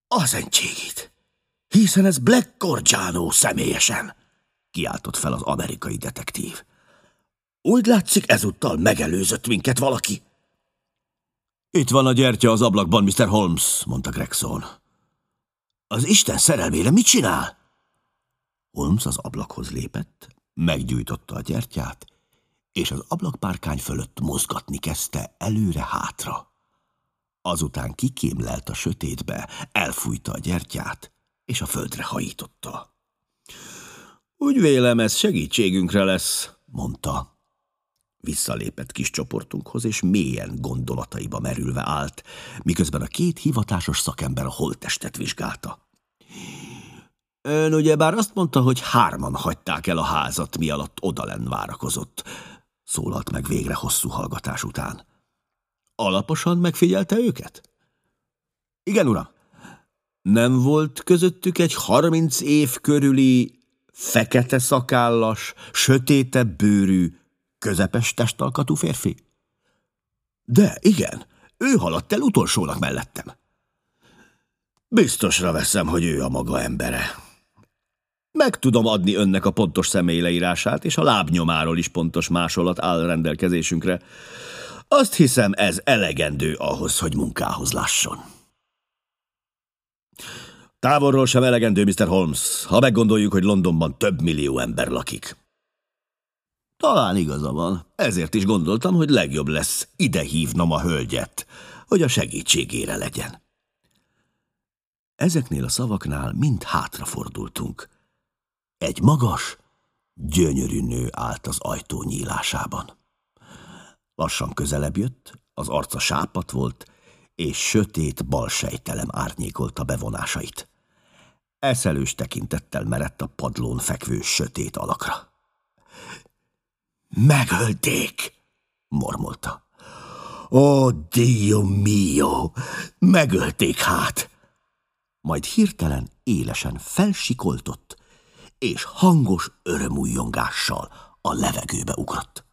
Az entségét! Hiszen ez Black Corgiano személyesen, kiáltott fel az amerikai detektív. Úgy látszik, ezúttal megelőzött minket valaki. Itt van a gyertya az ablakban, Mr. Holmes, mondta Gregson. Az Isten szerelmére mit csinál? Holmes az ablakhoz lépett, meggyújtotta a gyertyát, és az ablakpárkány fölött mozgatni kezdte előre-hátra. Azután kikémlelt a sötétbe, elfújta a gyertyát, és a földre hajította. Úgy vélem, ez segítségünkre lesz, mondta. Visszalépett kis csoportunkhoz, és mélyen gondolataiba merülve állt, miközben a két hivatásos szakember a holttestet vizsgálta. Ön ugyebár azt mondta, hogy hárman hagyták el a házat, mi alatt odalen várakozott, szólalt meg végre hosszú hallgatás után. Alaposan megfigyelte őket? Igen, uram. Nem volt közöttük egy harminc év körüli, fekete szakállas, sötétebb bőrű, közepes testalkatú férfi? De, igen, ő haladt el utolsónak mellettem. Biztosra veszem, hogy ő a maga embere. Meg tudom adni önnek a pontos személyleírását, és a lábnyomáról is pontos másolat áll rendelkezésünkre. Azt hiszem, ez elegendő ahhoz, hogy munkához lásson. Távolról sem elegendő, Mr. Holmes, ha meggondoljuk, hogy Londonban több millió ember lakik. Talán igaza van, ezért is gondoltam, hogy legjobb lesz ide hívnom a hölgyet, hogy a segítségére legyen. Ezeknél a szavaknál mind hátrafordultunk. Egy magas, gyönyörű nő állt az ajtó nyílásában. Lassan közelebb jött, az arca sápat volt, és sötét balsejtelem árnyékolta bevonásait. Eszelős tekintettel merett a padlón fekvő sötét alakra. Megölték, mormolta. Ó, Dio mio, megölték hát! Majd hirtelen élesen felsikoltott, és hangos örömújjongással a levegőbe ugrott.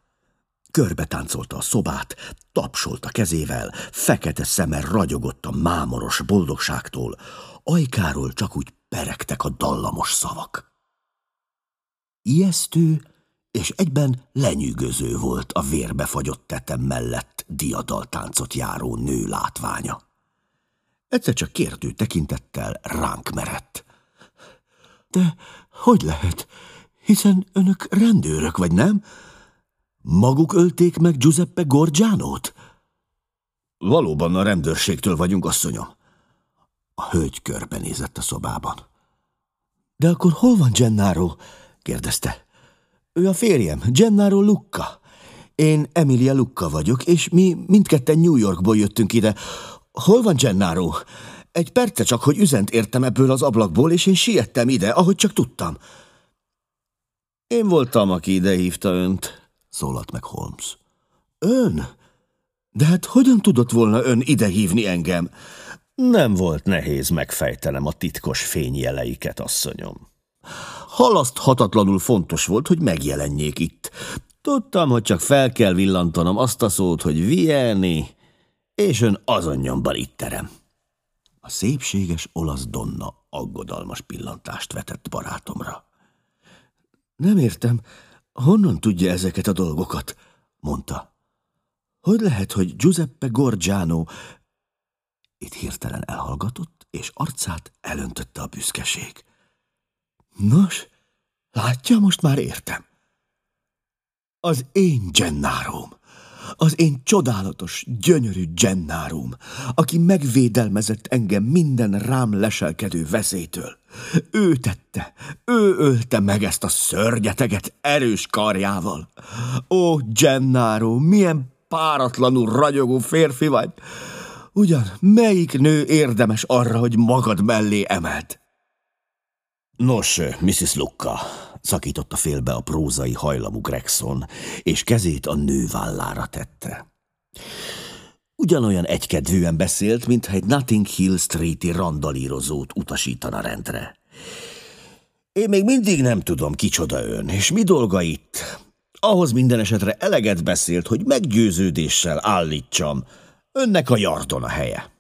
Körbe táncolta a szobát, tapsolta kezével, fekete szeme ragyogott a mámoros boldogságtól, ajkáról csak úgy peregtek a dallamos szavak. Ijesztő és egyben lenyűgöző volt a vérbefagyott tetem mellett diadaltáncot járó nő látványa. Egyszer csak kértő tekintettel ránk merett. De hogy lehet? Hiszen önök rendőrök, vagy nem? Maguk ölték meg Giuseppe Gorgiánót? Valóban a rendőrségtől vagyunk, asszonyom. A hölgy körbenézett a szobában. De akkor hol van Gennaro? kérdezte. Ő a férjem, Gennaro Lucca. Én Emilia Lucca vagyok, és mi mindketten New Yorkból jöttünk ide. Hol van Gennaro? Egy perce csak, hogy üzent értem ebből az ablakból, és én siettem ide, ahogy csak tudtam. Én voltam, aki ide hívta önt, szólalt meg Holmes. Ön? De hát hogyan tudott volna ön ide hívni engem? Nem volt nehéz megfejtenem a titkos fényjeleiket, asszonyom. Halaszthatatlanul fontos volt, hogy megjelenjék itt. Tudtam, hogy csak fel kell villantanom azt a szót, hogy Vieni, és ön azon nyomban itt terem. A szépséges olasz Donna aggodalmas pillantást vetett barátomra. Nem értem, honnan tudja ezeket a dolgokat, mondta. Hogy lehet, hogy Giuseppe Gorgiano itt hirtelen elhallgatott, és arcát elöntötte a büszkeség. Nos, látja, most már értem. Az én Gennárom, az én csodálatos, gyönyörű Gennárom, aki megvédelmezett engem minden rám leselkedő veszélytől. Ő tette, ő ölte meg ezt a szörnyeteget erős karjával. Ó, Gennaro, milyen páratlanul ragyogó férfi vagy! Ugyan melyik nő érdemes arra, hogy magad mellé emelt? Nos, Mrs. Lucca, szakította félbe a prózai hajlamú Gregson, és kezét a nő vállára tette. Ugyanolyan egykedvűen beszélt, mintha egy Notting Hill Street-i randalírozót utasítana rendre. Én még mindig nem tudom, kicsoda ön, és mi dolga itt. Ahhoz minden esetre eleget beszélt, hogy meggyőződéssel állítsam, önnek a jardon a helye.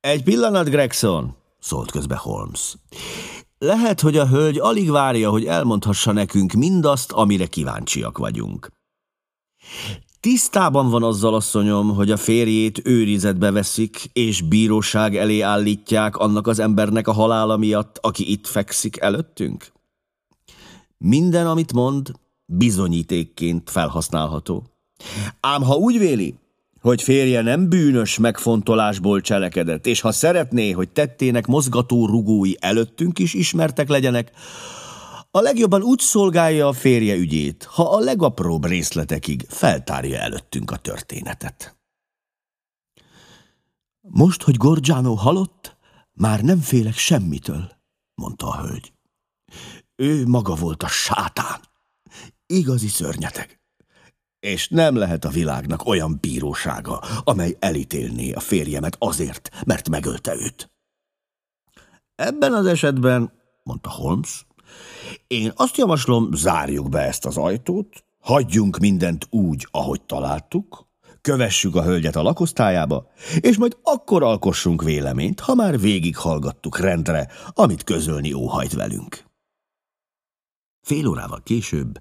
Egy pillanat, Gregson, szólt közbe Holmes. Lehet, hogy a hölgy alig várja, hogy elmondhassa nekünk mindazt, amire kíváncsiak vagyunk. Tisztában van azzal, asszonyom, hogy a férjét őrizetbe veszik, és bíróság elé állítják annak az embernek a halála miatt, aki itt fekszik előttünk? Minden, amit mond, bizonyítékként felhasználható. Ám ha úgy véli, hogy férje nem bűnös megfontolásból cselekedett, és ha szeretné, hogy tettének mozgató rugói előttünk is ismertek legyenek, A legjobban úgy szolgálja a férje ügyét, ha a legapróbb részletekig feltárja előttünk a történetet. Most, hogy Gorgiano halott, már nem félek semmitől, mondta a hölgy. Ő maga volt a sátán, igazi szörnyeteg. És nem lehet a világnak olyan bírósága, amely elítélné a férjemet azért, mert megölte őt. Ebben az esetben, mondta Holmes, én azt javaslom, zárjuk be ezt az ajtót, hagyjunk mindent úgy, ahogy találtuk, kövessük a hölgyet a lakosztályába, és majd akkor alkossunk véleményt, ha már végighallgattuk rendre, amit közölni óhajt velünk. Fél órával később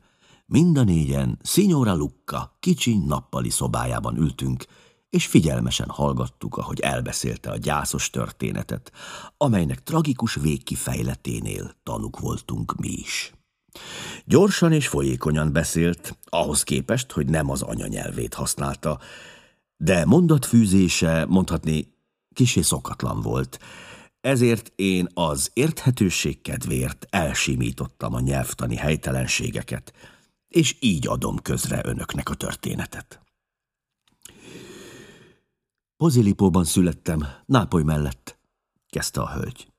mind a négyen Signora Lucca kicsi nappali szobájában ültünk, és figyelmesen hallgattuk, ahogy elbeszélte a gyászos történetet, amelynek tragikus végkifejleténél tanuk voltunk mi is. Gyorsan és folyékonyan beszélt, ahhoz képest, hogy nem az anyanyelvét használta, de mondatfűzése, mondhatni, kisé szokatlan volt, ezért én az érthetőség kedvéért elsimítottam a nyelvtani helytelenségeket, és így adom közre önöknek a történetet. Pozilipóban születtem, Nápoly mellett, kezdte a hölgy.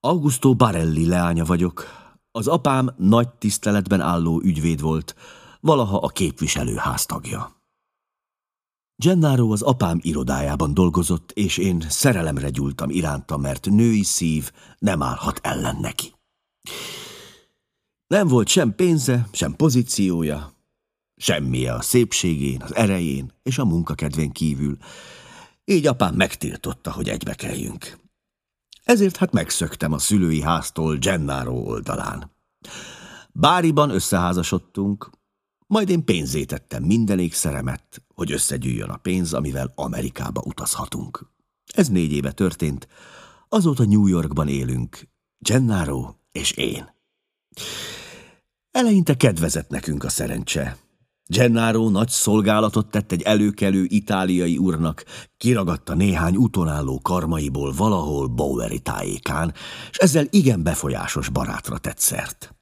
Augusto Barelli leánya vagyok. Az apám nagy tiszteletben álló ügyvéd volt, valaha a képviselőház tagja. Gennaro az apám irodájában dolgozott, és én szerelemre gyúltam iránta, mert női szív nem állhat ellen neki. Nem volt sem pénze, sem pozíciója, semmi a szépségén, az erején és a munkakedvén kívül. Így apám megtiltotta, hogy egybe kelljünk. Ezért hát megszöktem a szülői háztól Gennaro oldalán. Báriban összeházasodtunk, majd én pénzétettem minden ékszeremet, hogy összegyűjjön a pénz, amivel Amerikába utazhatunk. Ez négy éve történt, azóta New Yorkban élünk, Gennaro és én. Eleinte kedvezett nekünk a szerencse. Gennaro nagy szolgálatot tett egy előkelő itáliai úrnak, kiragadta néhány utonálló karmaiból valahol Boweri tájékán, és ezzel igen befolyásos barátra tett szert.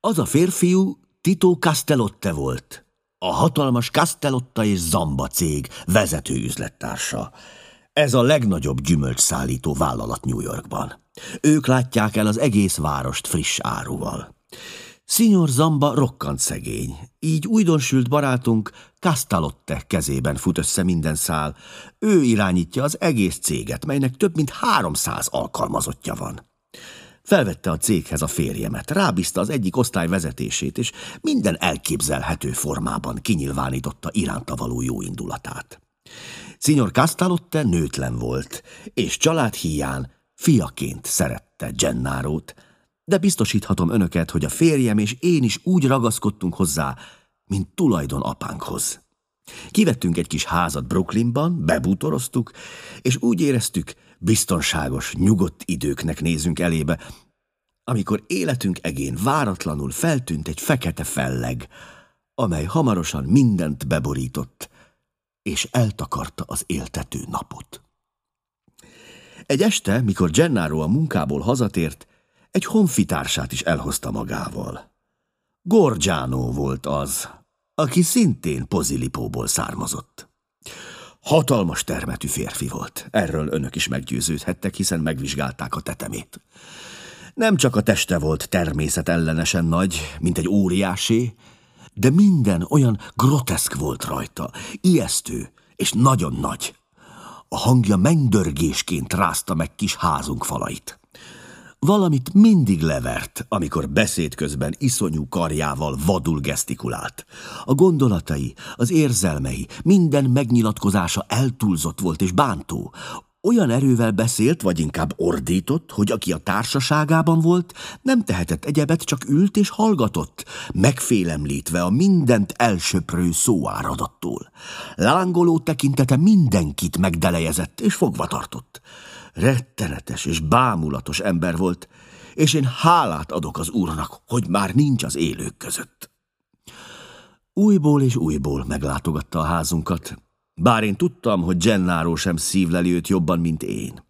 Az a férfiú Tito Castellotte volt, a hatalmas Castellotta és Zamba cég vezető üzlettársa. Ez a legnagyobb gyümölcsszállító vállalat New Yorkban. Ők látják el az egész várost friss áruval. Signor Zamba rokkant szegény, így újdonsült barátunk Castalotte kezében fut össze minden szál. Ő irányítja az egész céget, melynek több mint háromszáz alkalmazottja van. Felvette a céghez a férjemet, rábízta az egyik osztály vezetését, és minden elképzelhető formában kinyilvánította iránta való jó indulatát. Signor Castalotte nőtlen volt, és család híján fiaként szerette Gennárót, de biztosíthatom önöket, hogy a férjem és én is úgy ragaszkodtunk hozzá, mint tulajdon apánkhoz. Kivettünk egy kis házat Brooklynban, bebútoroztuk, és úgy éreztük, biztonságos, nyugodt időknek nézünk elébe, amikor életünk egén váratlanul feltűnt egy fekete felleg, amely hamarosan mindent beborított, és eltakarta az éltető napot. Egy este, mikor Gennaro a munkából hazatért, egy honfitársát is elhozta magával. Gorgiano volt az, aki szintén Pozilipóból származott. Hatalmas termetű férfi volt, erről önök is meggyőződhettek, hiszen megvizsgálták a tetemét. Nem csak a teste volt természetellenesen nagy, mint egy óriásé, de minden olyan groteszk volt rajta, ijesztő és nagyon nagy. A hangja mennydörgésként rázta meg kis házunk falait. Valamit mindig levert, amikor beszéd közben iszonyú karjával vadul gesztikulált. A gondolatai, az érzelmei, minden megnyilatkozása eltúlzott volt és bántó. Olyan erővel beszélt, vagy inkább ordított, hogy aki a társaságában volt, nem tehetett egyebet, csak ült és hallgatott, megfélemlítve a mindent elsöprő szóáradattól. Lángoló tekintete mindenkit megdelejezett és fogva tartott. Rettenetes és bámulatos ember volt, és én hálát adok az úrnak, hogy már nincs az élők között. Újból és újból meglátogatta a házunkat, bár én tudtam, hogy Gennaro sem szívleli őt jobban, mint én.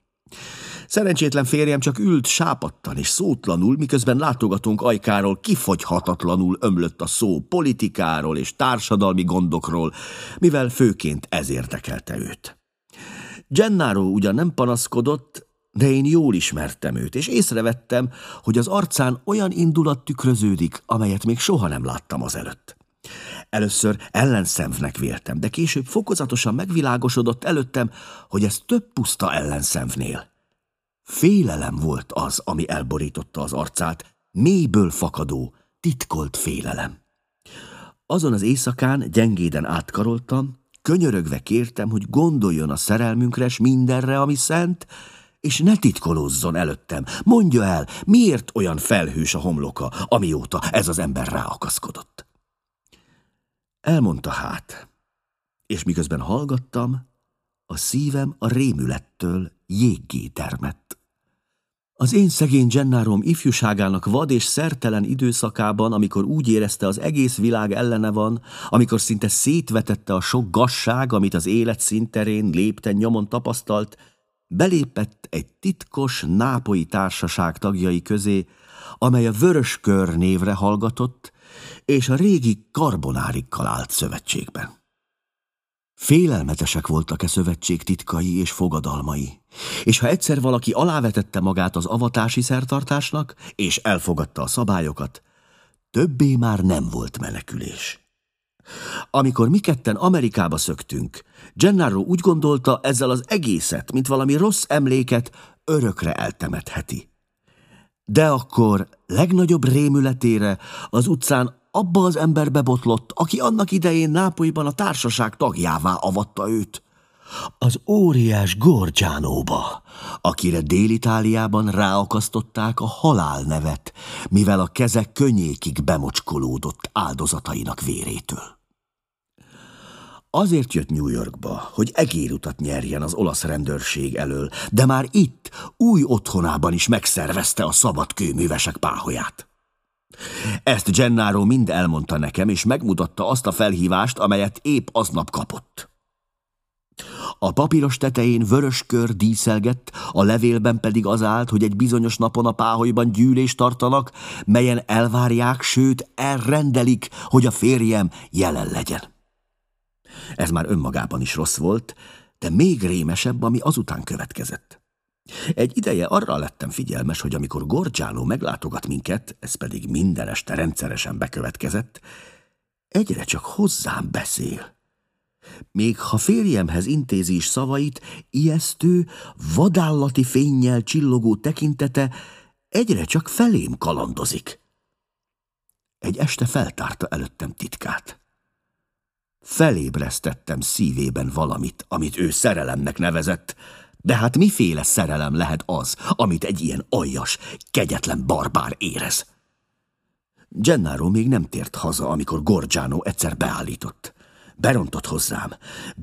Szerencsétlen férjem csak ült sápattan és szótlanul, miközben látogatónk ajkáról kifogyhatatlanul ömlött a szó politikáról és társadalmi gondokról, mivel főként ez érdekelte őt. Gennaro ugyan nem panaszkodott, de én jól ismertem őt, és észrevettem, hogy az arcán olyan indulat tükröződik, amelyet még soha nem láttam az előtt. Először ellenszemvnek véltem, de később fokozatosan megvilágosodott előttem, hogy ez több puszta ellenszemvnél. Félelem volt az, ami elborította az arcát, mélyből fakadó, titkolt félelem. Azon az éjszakán gyengéden átkaroltam, könyörögve kértem, hogy gondoljon a szerelmünkre s mindenre, ami szent, és ne titkolózzon előttem. Mondja el, miért olyan felhős a homloka, amióta ez az ember ráakaszkodott. Elmondta hát, és miközben hallgattam, a szívem a rémülettől jéggé termett. Az én szegény Gennárom ifjúságának vad és szertelen időszakában, amikor úgy érezte, az egész világ ellene van, amikor szinte szétvetette a sok gasság, amit az élet szinterén lépten nyomon tapasztalt, belépett egy titkos nápoi társaság tagjai közé, amely a Vörös Kör névre hallgatott, és a régi karbonárikkal állt szövetségben. Félelmetesek voltak e szövetség titkai és fogadalmai, és ha egyszer valaki alávetette magát az avatási szertartásnak, és elfogadta a szabályokat, többé már nem volt menekülés. Amikor mi ketten Amerikába szöktünk, Gennaro úgy gondolta, ezzel az egészet, mint valami rossz emléket, örökre eltemetheti. De akkor legnagyobb rémületére az utcán abba az emberbe botlott, aki annak idején Nápolyban a társaság tagjává avatta őt. Az óriás Gorgiánóba, akire Dél-Itáliában ráakasztották a halál nevet, mivel a kezek könnyékig bemocskolódott áldozatainak vérétől. Azért jött New Yorkba, hogy egérutat nyerjen az olasz rendőrség elől, de már itt, új otthonában is megszervezte a szabad kőművesek páholyát. Ezt Gennaro mind elmondta nekem, és megmutatta azt a felhívást, amelyet épp aznap kapott. A papíros tetején vörös kör díszelgett, a levélben pedig az állt, hogy egy bizonyos napon a páholyban gyűlést tartanak, melyen elvárják, sőt elrendelik, hogy a férjem jelen legyen. Ez már önmagában is rossz volt, de még rémesebb, ami azután következett. Egy ideje arra lettem figyelmes, hogy amikor Gorgiano meglátogat minket, ez pedig minden este rendszeresen bekövetkezett, egyre csak hozzám beszél. Még ha férjemhez intézi is szavait, ijesztő, vadállati fényjel csillogó tekintete egyre csak felém kalandozik. Egy este feltárta előttem titkát. Felébresztettem szívében valamit, amit ő szerelemnek nevezett, de hát miféle szerelem lehet az, amit egy ilyen aljas, kegyetlen barbár érez? Gennaro még nem tért haza, amikor Gorgiano egyszer beállított. Berontott hozzám,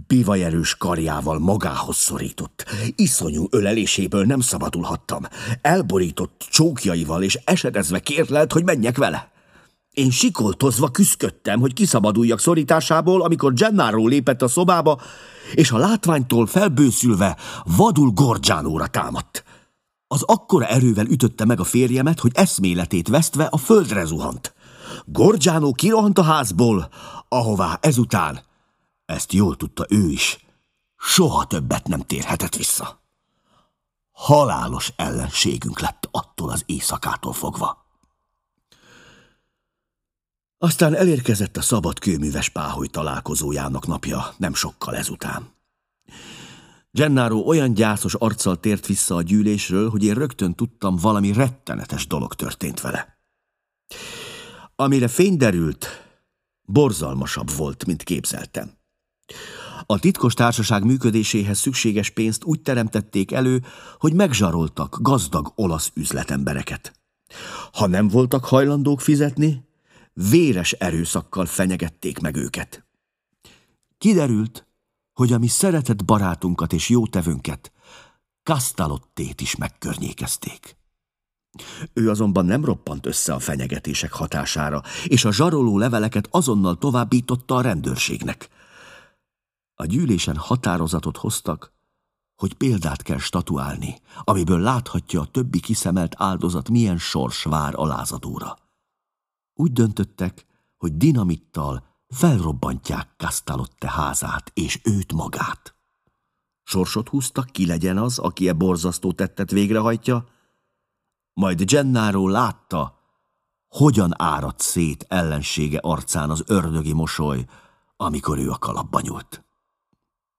bivajerős karjával magához szorított. Iszonyú öleléséből nem szabadulhattam. Elborított csókjaival és esedezve kérlelt, hogy menjek vele. Én sikoltozva küszködtem, hogy kiszabaduljak szorításából, amikor Gennaro lépett a szobába, és a látványtól felbőszülve vadul Gorgiánóra támadt. Az akkora erővel ütötte meg a férjemet, hogy eszméletét vesztve a földre zuhant. Gorgiánó kirohant a házból, ahová ezután, ezt jól tudta ő is, soha többet nem térhetett vissza. Halálos ellenségünk lett attól az éjszakától fogva. Aztán elérkezett a szabad kőműves páholy találkozójának napja, nem sokkal ezután. Gennaro olyan gyászos arccal tért vissza a gyűlésről, hogy én rögtön tudtam, valami rettenetes dolog történt vele. Amire fény derült, borzalmasabb volt, mint képzeltem. A titkos társaság működéséhez szükséges pénzt úgy teremtették elő, hogy megzsaroltak gazdag olasz üzletembereket. Ha nem voltak hajlandók fizetni, véres erőszakkal fenyegették meg őket. Kiderült, hogy a mi szeretett barátunkat és jótevőnket, Kasztalottét is megkörnyékezték. Ő azonban nem roppant össze a fenyegetések hatására, és a zsaroló leveleket azonnal továbbította a rendőrségnek. A gyűlésen határozatot hoztak, hogy példát kell statuálni, amiből láthatja a többi kiszemelt áldozat milyen sors vár a lázadóra. Úgy döntöttek, hogy dinamittal felrobbantják Kastalotte házát és őt magát. Sorsot húztak, ki legyen az, aki e borzasztó tettet végrehajtja, majd Gennaro látta, hogyan árad szét ellensége arcán az ördögi mosoly, amikor ő a kalapba nyúlt.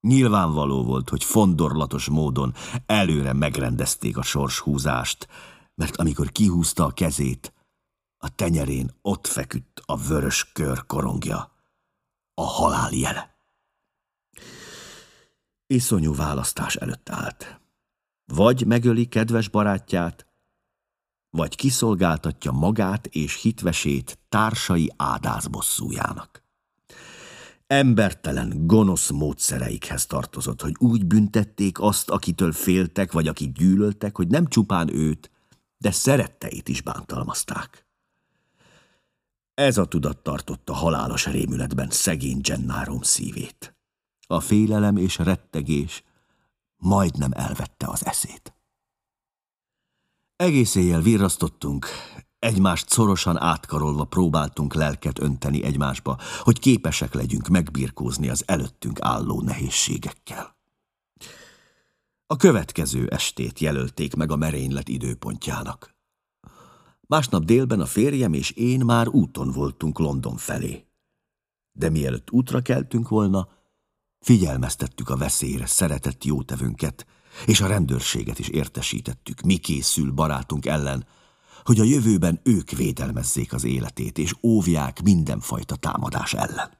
Nyilvánvaló volt, hogy fondorlatos módon előre megrendezték a sorshúzást, mert amikor kihúzta a kezét, a tenyerén ott feküdt a vörös kör korongja, a halál jele. Iszonyú választás előtt állt. Vagy megöli kedves barátját, vagy kiszolgáltatja magát és hitvesét társai ádászbosszújának. Embertelen, gonosz módszereikhez tartozott, hogy úgy büntették azt, akitől féltek, vagy akit gyűlöltek, hogy nem csupán őt, de szeretteit is bántalmazták. Ez a tudat tartotta halálos rémületben szegény Gennárom szívét. A félelem és rettegés majdnem elvette az eszét. Egész éjjel virrasztottunk, egymást szorosan átkarolva próbáltunk lelket önteni egymásba, hogy képesek legyünk megbirkózni az előttünk álló nehézségekkel. A következő estét jelölték meg a merénylet időpontjának. Másnap délben a férjem és én már úton voltunk London felé. De mielőtt útra keltünk volna, figyelmeztettük a veszélyre szeretett jótevünket, és a rendőrséget is értesítettük, mi készül barátunk ellen, hogy a jövőben ők védelmezzék az életét, és óvják mindenfajta támadás ellen.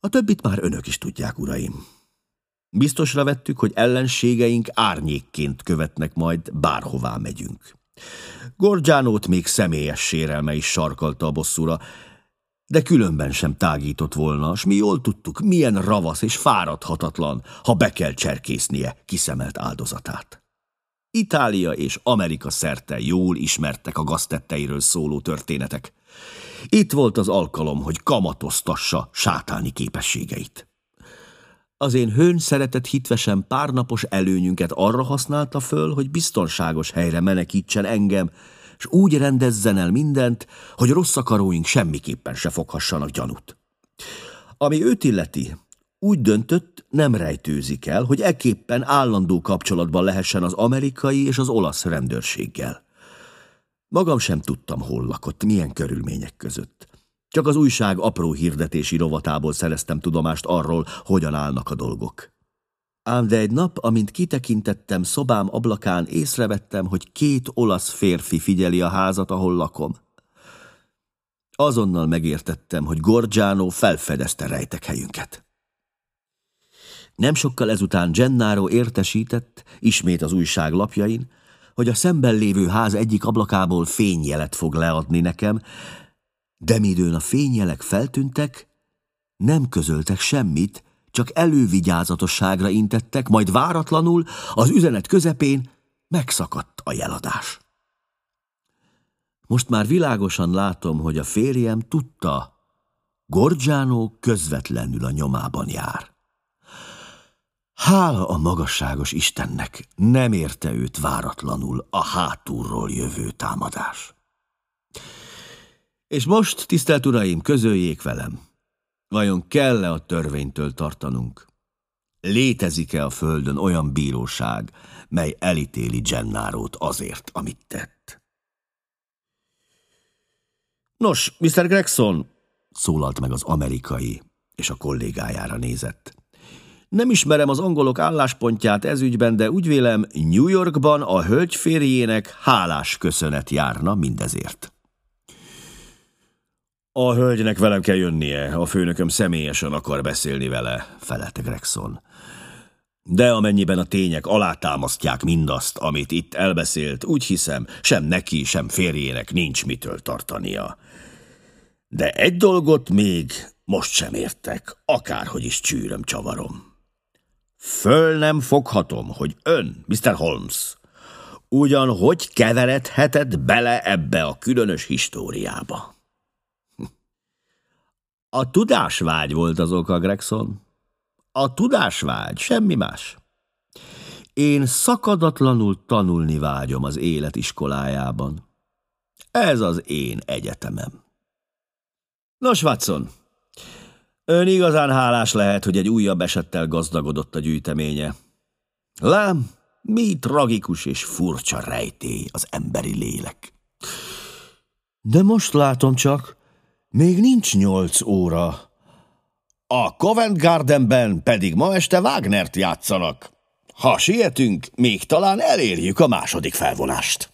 A többit már önök is tudják, uraim. Biztosra vettük, hogy ellenségeink árnyékként követnek majd, bárhová megyünk. Gorgiánót még személyes sérelme is sarkalta a bosszúra, de különben sem tágított volna, s mi jól tudtuk, milyen ravasz és fáradhatatlan, ha be kell cserkésznie kiszemelt áldozatát. Itália és Amerika szerte jól ismertek a gaztetteiről szóló történetek. Itt volt az alkalom, hogy kamatoztassa sátáni képességeit. Az én hőn szeretett hitvesen párnapos előnyünket arra használta föl, hogy biztonságos helyre menekítsen engem, és úgy rendezzen el mindent, hogy rossz akaróink semmiképpen se foghassanak gyanút. Ami őt illeti, úgy döntött, nem rejtőzik el, hogy ekképpen állandó kapcsolatban lehessen az amerikai és az olasz rendőrséggel. Magam sem tudtam, hol lakott, milyen körülmények között. Csak az újság apró hirdetési rovatából szereztem tudomást arról, hogyan állnak a dolgok. Ám de egy nap, amint kitekintettem szobám ablakán, észrevettem, hogy két olasz férfi figyeli a házat, ahol lakom. Azonnal megértettem, hogy Gorgiano felfedezte rejtek helyünket. Nem sokkal ezután Gennaro értesített, ismét az újság lapjain, hogy a szemben lévő ház egyik ablakából fényjelet fog leadni nekem, de midőn a fényjelek feltűntek, nem közöltek semmit, csak elővigyázatosságra intettek, majd váratlanul az üzenet közepén megszakadt a jeladás. Most már világosan látom, hogy a férjem tudta, Gorgiano közvetlenül a nyomában jár. Hála a magasságos Istennek, nem érte őt váratlanul a hátulról jövő támadás. És most, tisztelt uraim, közöljék velem, vajon kell-e a törvénytől tartanunk? Létezik-e a földön olyan bíróság, mely elítéli Gennárót azért, amit tett? Nos, Mr. Gregson, szólalt meg az amerikai, és a kollégájára nézett. Nem ismerem az angolok álláspontját ezügyben, de úgy vélem, New Yorkban a hölgy férjének hálás köszönet járna mindezért. A hölgynek velem kell jönnie, a főnököm személyesen akar beszélni vele, felelte Gregson. De amennyiben a tények alátámasztják mindazt, amit itt elbeszélt, úgy hiszem, sem neki, sem férjének nincs mitől tartania. De egy dolgot még most sem értek, akárhogy is csűröm csavarom. Föl nem foghatom, hogy ön, Mr. Holmes, ugyan hogy keveredhetett bele ebbe a különös históriába. A tudásvágy volt az oka, Gregson. A tudásvágy, semmi más. Én szakadatlanul tanulni vágyom az élet iskolájában. Ez az én egyetemem. Nos, Watson, ön igazán hálás lehet, hogy egy újabb esettel gazdagodott a gyűjteménye. Lám, mi tragikus és furcsa rejtély az emberi lélek. De most látom csak, még nincs nyolc óra. A Covent Gardenben pedig ma este Wagnert játszanak. Ha sietünk, még talán elérjük a második felvonást.